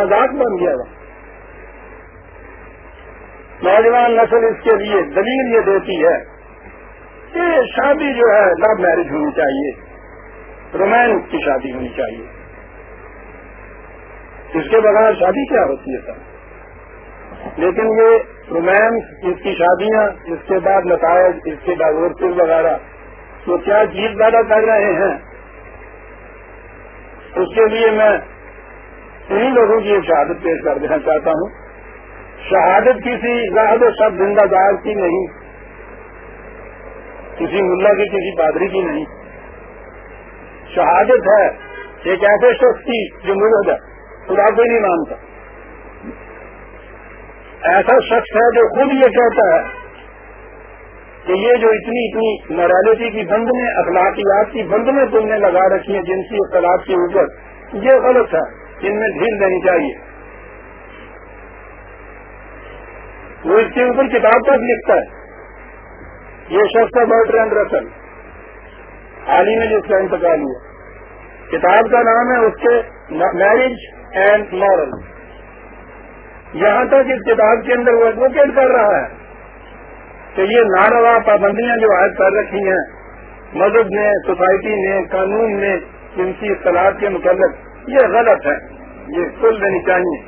مزاق بن گیا وہاں نوجوان نسل اس کے لیے دلیل یہ دیتی ہے کہ شادی جو ہے لو میرج ہونی چاہیے رومانس کی شادی ہونی چاہیے اس کے بغیر شادی کیا ہوتی ہے سر لیکن یہ رومانس اس کی شادیاں اس کے بعد نتائج اس کے بعد وز وغیرہ تو کیا جیت پیدا کر رہے ہیں اس کے لیے میں انہیں لوگوں کی ایک شہادت پیش کر دینا چاہتا ہوں شہادت کسی زیادہ راہد و دار کی نہیں کسی ملا کی کسی پادری کی نہیں شہادت ہے ایک ایسے شخص کی جو مرد ہے خدا کو ایسا شخص ہے جو خود یہ کہتا ہے کہ یہ جو اتنی اتنی مورالٹی کی بند میں اخلاقیات کی بند میں تم نے لگا رکھی ہے جن کی اخلاق کے اوپر یہ غلط ہے جن میں ڈھیل دینی چاہیے وہ اس کے اوپر کتاب تک لکھتا ہے یہ شخص ہے بڑا ٹرین رسل ہی میں جس کا انتقال ہوا کتاب کا نام ہے اس کے میرج اینڈ مارل یہاں تک اس کتاب کے اندر وہ ایڈوکیٹ کر رہا ہے کہ یہ ناروا پابندیاں جو عائد کر رکھی ہیں مذہب نے سوسائٹی نے قانون نے جنسی کی کے متعلق یہ غلط ہے یہ کل دینی چاہیے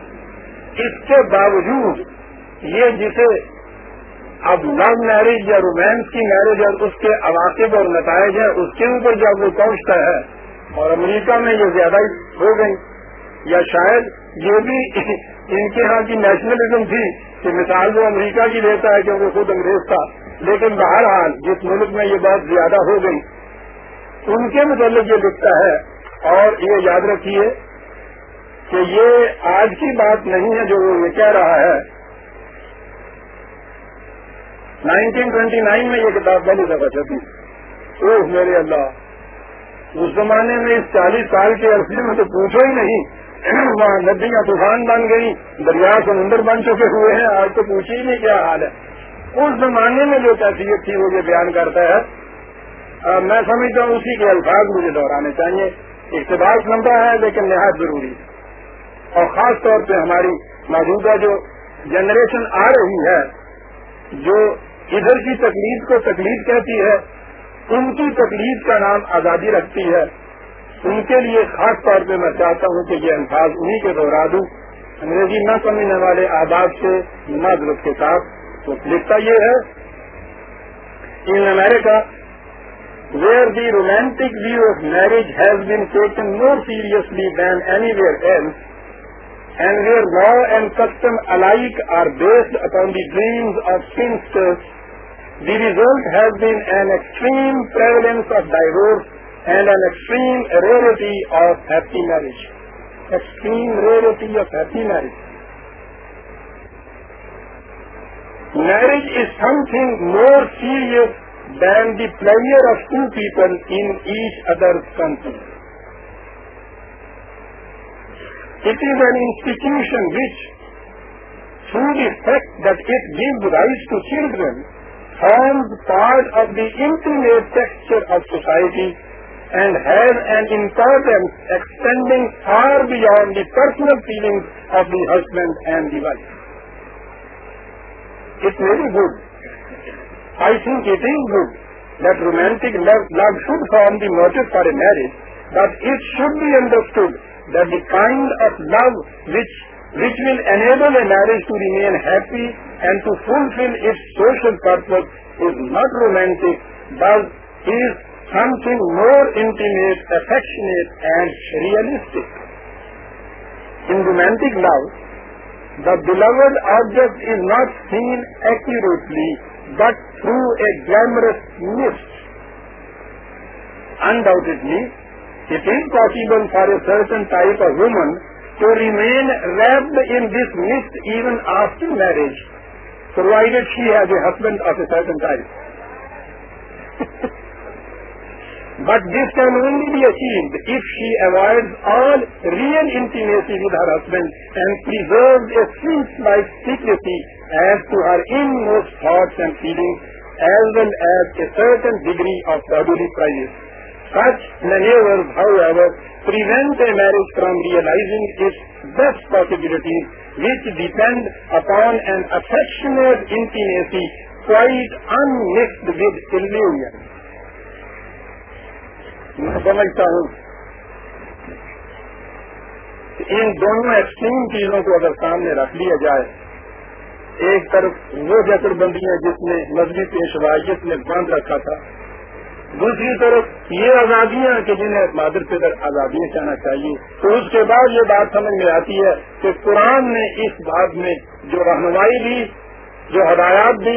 اس کے باوجود یہ جسے اب لو میرج یا رومینس کی میرج اور اس کے عواقب اور نتائج ہیں اس کے اوپر جب وہ پہنچتا ہے اور امریکہ میں یہ زیادہ ہی ہو گئی یا شاید یہ بھی ان کے ہاں کی نیشنلزم تھی کہ مثال وہ امریکہ کی دیتا ہے کیونکہ خود انگریز تھا لیکن بہرحال جس ملک میں یہ بات زیادہ ہو گئی ان کے متعلق یہ لکھتا ہے اور یہ یاد رکھیے کہ یہ آج کی بات نہیں ہے جو وہ یہ کہہ رہا ہے نائنٹین ٹوینٹی نائن میں یہ کتاب پہلی سفر سے تھی میرے اللہ اس زمانے میں اس چالیس سال کے عرصے میں تو پوچھو ہی نہیں وہاں ندیاں طوفان بن گئی دریا سمندر بن چکے ہوئے ہیں آج تو پوچھے ہی نہیں کیا حال ہے اس زمانے میں جو کیفیت تھی وہ یہ بیان کرتا ہے میں سمجھتا ہوں اسی کے الفاظ مجھے دہرانے چاہیے اقتباس لمبا ہے لیکن نہایت ضروری اور خاص طور پہ ہماری موجودہ جو جنریشن آ رہی ہے جو ادھر کی تکلیف کو تکلیف کہتی ہے ان کی تکلیف کا نام آزادی رکھتی ہے ان کے لیے خاص طور پہ میں چاہتا ہوں کہ یہ الفاظ انہیں کے دوہرا دوں انگریزی نہ سمجھنے والے آداب سے نماز کے ساتھ لکھتا یہ ہے in America where the romantic view of marriage has been taken more seriously than anywhere else and where law and custom alike are based upon the dreams of spinsters The result has been an extreme prevalence of divorce and an extreme rarity of happy marriage. Extreme rarity of happy marriage. Marriage is something more serious than the pleasure of two people in each other's company. It is an institution which, through the fact that it gives rise to children, forms part of the intimate texture of society and has an importance extending far beyond the personal feelings of the husband and the wife. It's very good. I think it is good that romantic love should form the motive for a marriage, but it should be understood that the kind of love which which will enable a marriage to remain happy and to fulfill its social purpose is not romantic, but is something more intimate, affectionate and realistic. In romantic love, the beloved object is not seen accurately, but through a glamorous mist. Undoubtedly, it is possible for a certain type of woman to remain wrapped in this mist even after marriage, provided she has a husband of a certain type. But this can only be achieved if she avoids all real intimacy with her husband and preserves a sphinx-like secrecy as to her inmost thoughts and feelings, as well as a certain degree of bodily privacy. Such maneuvers, however, prevent a marriage from realizing its best possibilities which depend upon an affectionate intimacy quite unmixed with illusion. ان دونوں extreme چیزوں کو اگر سامنے رکھ لیا جائے ایک طرف وہ جتر بندی ہے جس نے مذہبی پیشوائیت نے بند رکھا تھا دوسری طرف یہ آزادیاں کہ جنہیں مادر سے آزادیاں کہنا چاہیے تو اس کے بعد یہ بات سمجھ میں آتی ہے کہ قرآن نے اس بات میں جو رہنمائی دی جو ہدایات دی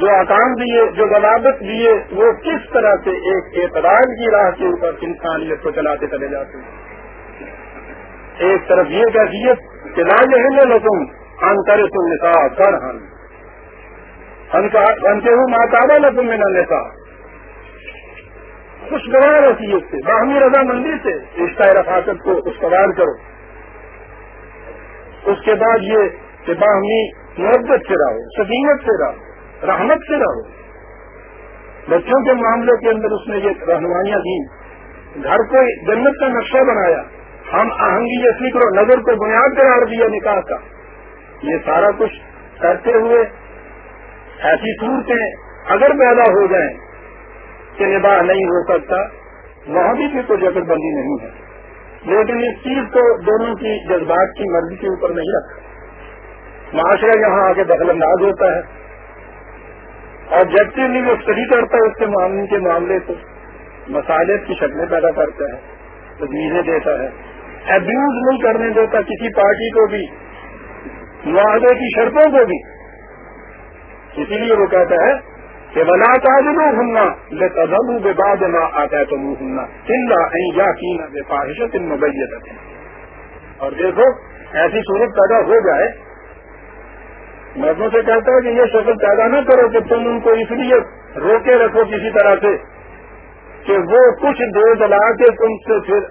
جو اکام دیے جو ضوابط دیے وہ کس طرح سے ایک اعتراض کی راہ کے اوپر انسانیت کو چلاتے چلے جاتے ہیں ایک طرف یہ کہ راج رہیں گے لگ ہم کرے تو نثا کر ہم ہوں کہ کا بہ ن نہ خوشگوار ہوتی ہے اس سے باہمی رضا مندی سے رشتہ رفاقت کو خوشگوار کرو اس کے بعد یہ کہ باہمی محبت سے رہو سکینت سے رہو رحمت سے رہو بچوں کے معاملے کے اندر اس نے یہ رہنمائیاں دی گھر کو جنت کا نقشہ بنایا ہم آہنگی یہ کرو نظر کو بنیاد قرار دیا نکاح کا یہ سارا کچھ کرتے ہوئے ایسی صورتیں اگر پیدا ہو جائیں نباہ نہیں ہو سکتا وہاں بھی کوئی جگہ بندی نہیں ہے لیکن اس چیز کو دونوں کی جذبات کی مرضی کے اوپر نہیں رکھا معاشرہ یہاں آگے دخل انداز ہوتا ہے اور جب سے بھی وہ اسٹڈی کرتا ہے اس کے معاملے کے معاملے کو مساجد کی شکلیں پیدا کرتا ہے تجویزیں دیتا ہے ابیوز نہیں کرنے دیتا کسی پارٹی کو بھی معاہدے کی شرطوں کو بھی اسی لیے وہ کہتا ہے بنا ہے گھومنا بے باد نہ آتا ہے تو منہ گھومنا چن لائن اور دیکھو ایسی صورت پیدا ہو جائے مردوں سے کہتا ہے کہ یہ شکل پیدا نہ کرو کہ تم ان کو اس لیے روکے رکھو کسی طرح سے کہ وہ کچھ دو دلا کے تم سے پھر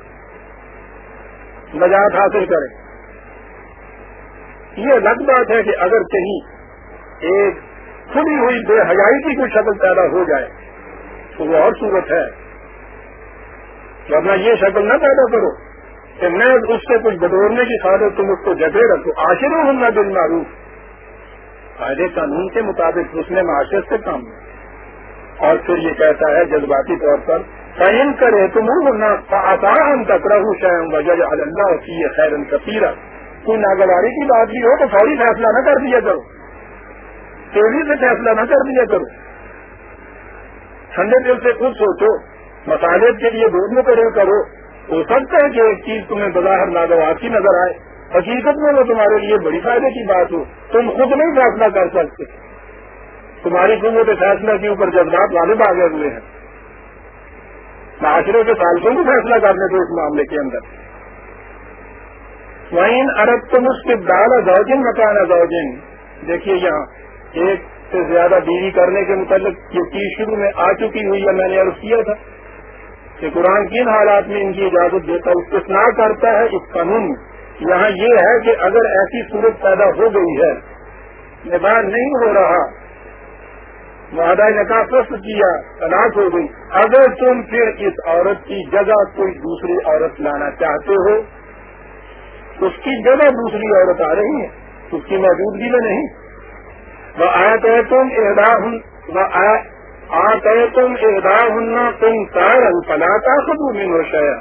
نجات حاصل کرے یہ الگ بات ہے کہ اگر کہیں ایک کھلی ہوئی بے حیائی کی کوئی شکل پیدا ہو جائے تو وہ اور صورت ہے ورنہ یہ شکل نہ پیدا کرو کہ میں اس سے کچھ بٹورنے کی خاطر تم اس کو جگہ رکھو آشروں ہوں نہ دل مارو فائدے قانون کے مطابق اس نے معاشرت سے کام لیا اور پھر یہ کہتا ہے جذباتی طور پر قائم کرے تم ان کا آتا ہم کا پرندہ ہوتی ہے خیر ان کا ناگواری کی بات بھی ہو تو فوری فیصلہ نہ کر دیا کرو تیزی سے فیصلہ نہ کر دیا کرو ٹھنڈے دل سے خود سوچو مسالے کے لیے دونوں کرے کرو ہو سکتا ہے کہ ایک چیز تمہیں بظاہر ناگواد کی نظر آئے حقیقت میں وہ تمہارے لیے بڑی فائدے کی بات ہو تم خود نہیں فیصلہ کر سکتے تمہاری کے فیصلہ کے اوپر جذبات آ گئے ہوئے ہیں معاشرے کے سالسوں کو فیصلہ کرنے تھے اس معاملے کے اندر ارب تم اس کے دال ازوجن مکان ازوجن دیکھیے یہاں ایک سے زیادہ بیوی کرنے کے متعلق یہ چیز شروع میں آ چکی ہوئی ہے میں نے عرض کیا تھا کہ قرآن کن حالات میں ان کی اجازت دیتا کرتا ہے اس قانون میں یہاں یہ ہے کہ اگر ایسی صورت پیدا ہو گئی ہے نباہ نہیں ہو رہا معاہدہ نکاح پرست کیا تلاش ہو گئی اگر تم پھر اس عورت کی جگہ کوئی دوسری عورت لانا چاہتے ہو اس کی جگہ دوسری عورت آ رہی ہے اس کی موجودگی میں نہیں وہ آئے کہ تم اردا پلا خبر میں نوشایا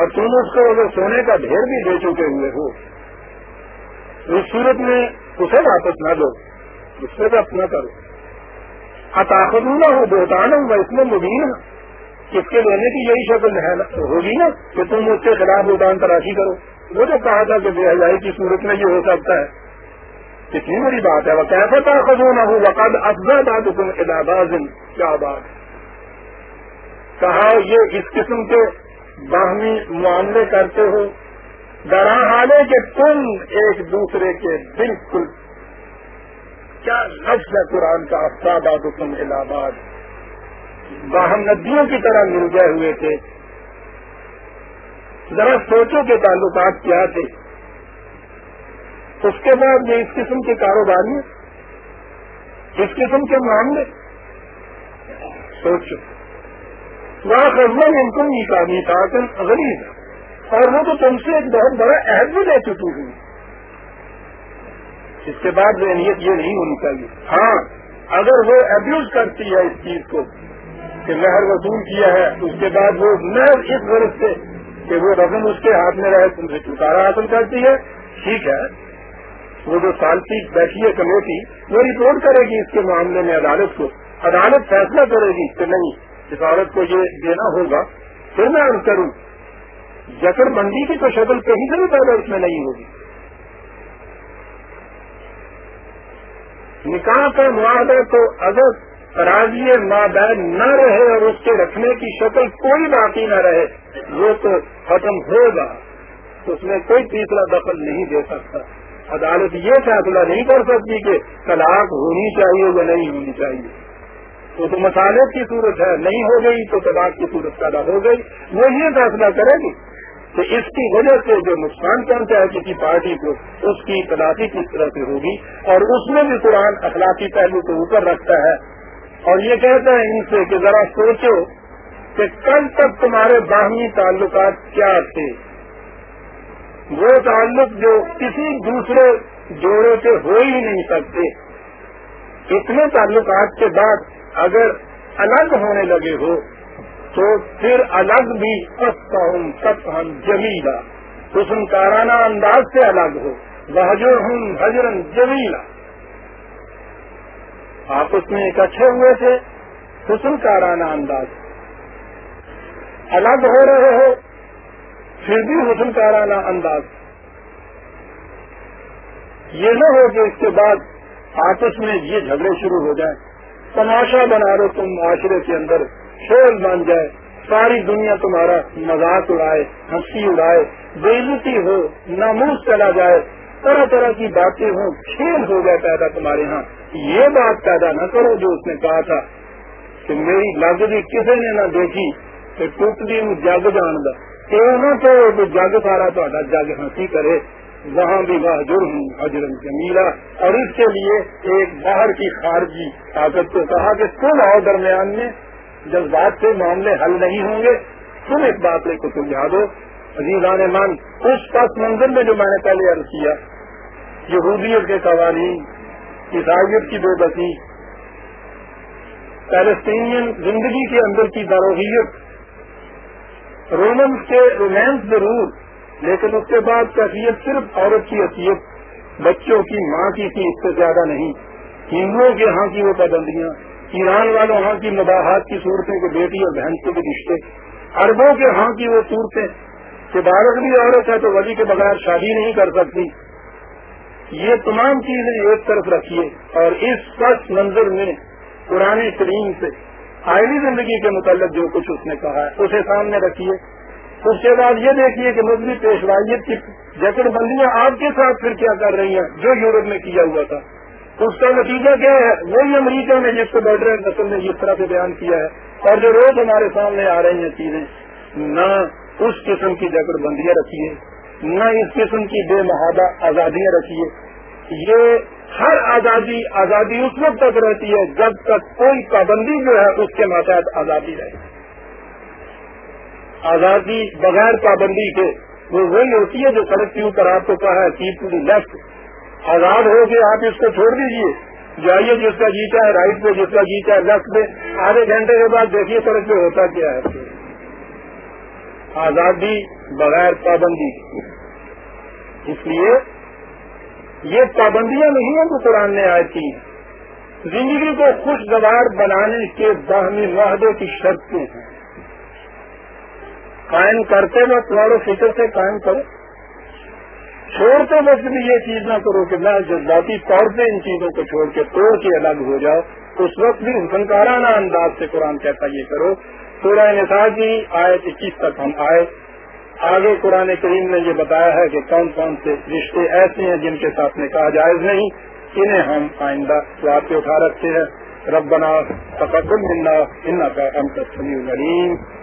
اور تم اس کو اگر سونے کا ڈھیر بھی دے چکے ہوئے ہو اس سورت میں اسے واپس نہ دو اس سے گپ نہ کرو اطاخت نہ ہو دو ہوں اس میں مبین نا اس کے لینے کی یہی شکل ہوگی نا کہ تم اس کے خلاف بہتان تراشی کرو وہ تو کہا تھا کہ بے کی صورت میں یہ ہو سکتا ہے کتنی بڑی بات ہے وقفتا خبر نہ ہو بات افزاد الہباد کیا بات کہا یہ اس قسم کے باہمی معاملے کرتے ہو ڈرا حالے کہ تم ایک دوسرے کے بالکل کیا لفظ ہے قرآن کا افزادہ تم الاباد باہم ندیوں کی طرح مل گئے ہوئے تھے ذرا سوچو کے تعلقات کیا تھے اس کے بعد یہ اس قسم کے کاروباری اس قسم کے معاملے سوچ چکا لاکھ روکن نیتا نہیں تھا اور وہ تو تم سے ایک بہت بڑا عہد بھی لے چکی ہوئی اس کے بعد ذہنیت یہ نہیں ہونی چاہیے ہاں اگر وہ ابیوز کرتی ہے اس چیز کو کہ لہر وصول کیا ہے اس کے بعد وہ نر اس غرض سے کہ وہ رقم اس کے ہاتھ میں رہے تم سے چھٹارا حاصل کرتی ہے ٹھیک ہے وہ جو سال بیٹھی ہے کمیٹی وہ رپورٹ کرے گی اس کے معاملے میں عدالت کو عدالت فیصلہ کرے گی کہ نہیں اس عورت کو یہ دینا ہوگا پھر میں کروں جکر بندی کی تو شکل کہیں سے بھی پہلے اس میں نہیں ہوگی نکاح کا معاہدہ تو اگر راضی مادہ نہ رہے اور اس کے رکھنے کی شکل کوئی باقی نہ رہے وہ تو ختم ہوگا اس میں کوئی تیسرا دخل نہیں دے سکتا عدالت یہ فیصلہ نہیں کر سکتی کہ طلاق ہونی چاہیے یا نہیں ہونی چاہیے تو تو مسالے کی صورت ہے نہیں ہو گئی تو طلاق کی صورت پیدا ہو گئی وہ یہ فیصلہ کرے گی کہ اس کی وجہ سے جو نقصان پہنچا ہے کسی پارٹی کو اس کی تلاقی کس طرح سے ہوگی اور اس میں بھی قرآن اخلاقی پہلو کو اوپر رکھتا ہے اور یہ کہتا ہے ان سے کہ ذرا سوچو کہ کل تک تمہارے باہمی تعلقات کیا تھے وہ تعلق جو کسی دوسرے جوڑے سے ہو ہی نہیں سکتے اتنے تعلقات کے بعد اگر الگ ہونے لگے ہو تو پھر الگ بھی ہم جمیلا حسن کارانہ انداز سے الگ ہو بہجر ہوں بجرن جمیلا آپس میں اکٹھے ہوئے تھے حسن کارانہ انداز الگ ہو رہے ہو پھر بھی حسن کارانہ انداز یہ نہ ہو کہ اس کے بعد آپس میں یہ جھگڑے شروع ہو جائیں تماشا بنا لو تم معاشرے کے اندر شور بن جائے ساری دنیا تمہارا مذاق اڑائے ہنسی اڑائے بے لوٹی ہو ناموز چلا جائے طرح طرح کی باتیں ہوں کھیل ہو جائے پیدا تمہارے ہاں یہ بات پیدا نہ کرو جو اس نے کہا تھا کہ میری لازمی کسی نے نہ دیکھی کہ ٹوٹلی ہوں جگ دا تو جگ سارا جگ ہنسی کرے وہاں بھی بہادر ہوں حجرن جمیلا اور اس کے لیے ایک باہر کی خارجی طاقت کو کہا کہ تم اور درمیان میں جذبات بات سے معاملے حل نہیں ہوں گے تم اس بات لے کو تم جا مان اس پس منظر میں جو میں نے پہلے عرض کیا یہودیت کے قوانین عیسائیت کی بے بسی فلسطینی زندگی کے اندر کی دروہیت رومن کے رومانس ضرور لیکن اس کے بعد کیفیت صرف عورت کی حیثیت بچوں کی ماں کی تھی اس سے زیادہ نہیں ہندوؤں کے یہاں کی وہ پابندیاں ایران والوں ہاں کی مباحت کی صورتیں کہ بیٹی اور بہن کے رشتے اربوں کے ہاں کی وہ صورتیں کہ بھی عورت ہے تو ولی کے بغیر شادی نہیں کر سکتی یہ تمام چیزیں ایک طرف رکھیے اور اس پس منظر میں پرانی کریم سے آئلی زندگی کے متعلق جو کچھ اس نے کہا ہے اسے سامنے رکھیے اس کے بعد یہ دیکھیے کہ مذہبی پیشوائیت کی جکڑ بندیاں آپ کے ساتھ پھر کیا کر رہی ہیں جو یورپ میں کیا ہوا تھا اس کا نتیجہ کیا ہے وہی امریکہ نے جس کو بیٹر نسل نے جس طرح سے بیان کیا ہے اور جو روز ہمارے سامنے آ رہی ہیں چیزیں نہ اس قسم کی جکڑ بندیاں رکھیے نہ اس قسم کی بے محادہ آزادیاں رکھیے یہ ہر آزادی آزادی اس وقت تک رہتی ہے جب تک کوئی پابندی جو ہے اس کے ماتحت آزادی رہے آزادی بغیر پابندی کے وہ وہی ہوتی ہے جو سڑک کے اوپر آپ کو کہا ہے سیٹ ٹو لیفٹ آزاد ہو کے آپ اس کو چھوڑ دیجئے جائیے جس کا جیتا ہے رائٹ پہ جس کا جیتا ہے لیفٹ میں آدھے گھنٹے کے بعد دیکھیے سڑک پہ ہوتا کیا ہے آزادی بغیر پابندی اس لیے یہ پابندیاں نہیں ہیں جو قرآن نے آئے کی زندگی کو خوشگوار بنانے کے باہمی معاہدے کی شرطیں ہیں قائم کرتے وقت و فکر سے قائم کرو چھوڑتے وقت بھی یہ چیز نہ کرو کہ نہ جذباتی طور پہ ان چیزوں کو چھوڑ کے توڑ کے الگ ہو جاؤ اس وقت بھی فنکارانہ انداز سے قرآن کیسا یہ کرو سورہ قوری آئے اکیس تک ہم آئے آگے قرآن کریم نے یہ بتایا ہے کہ کون کون سے رشتے ایسے ہیں جن کے ساتھ نکاح کہا جائز نہیں انہیں ہم آئندہ سواد کے اٹھا رکھتے ہیں رب بنا ہم تسلیم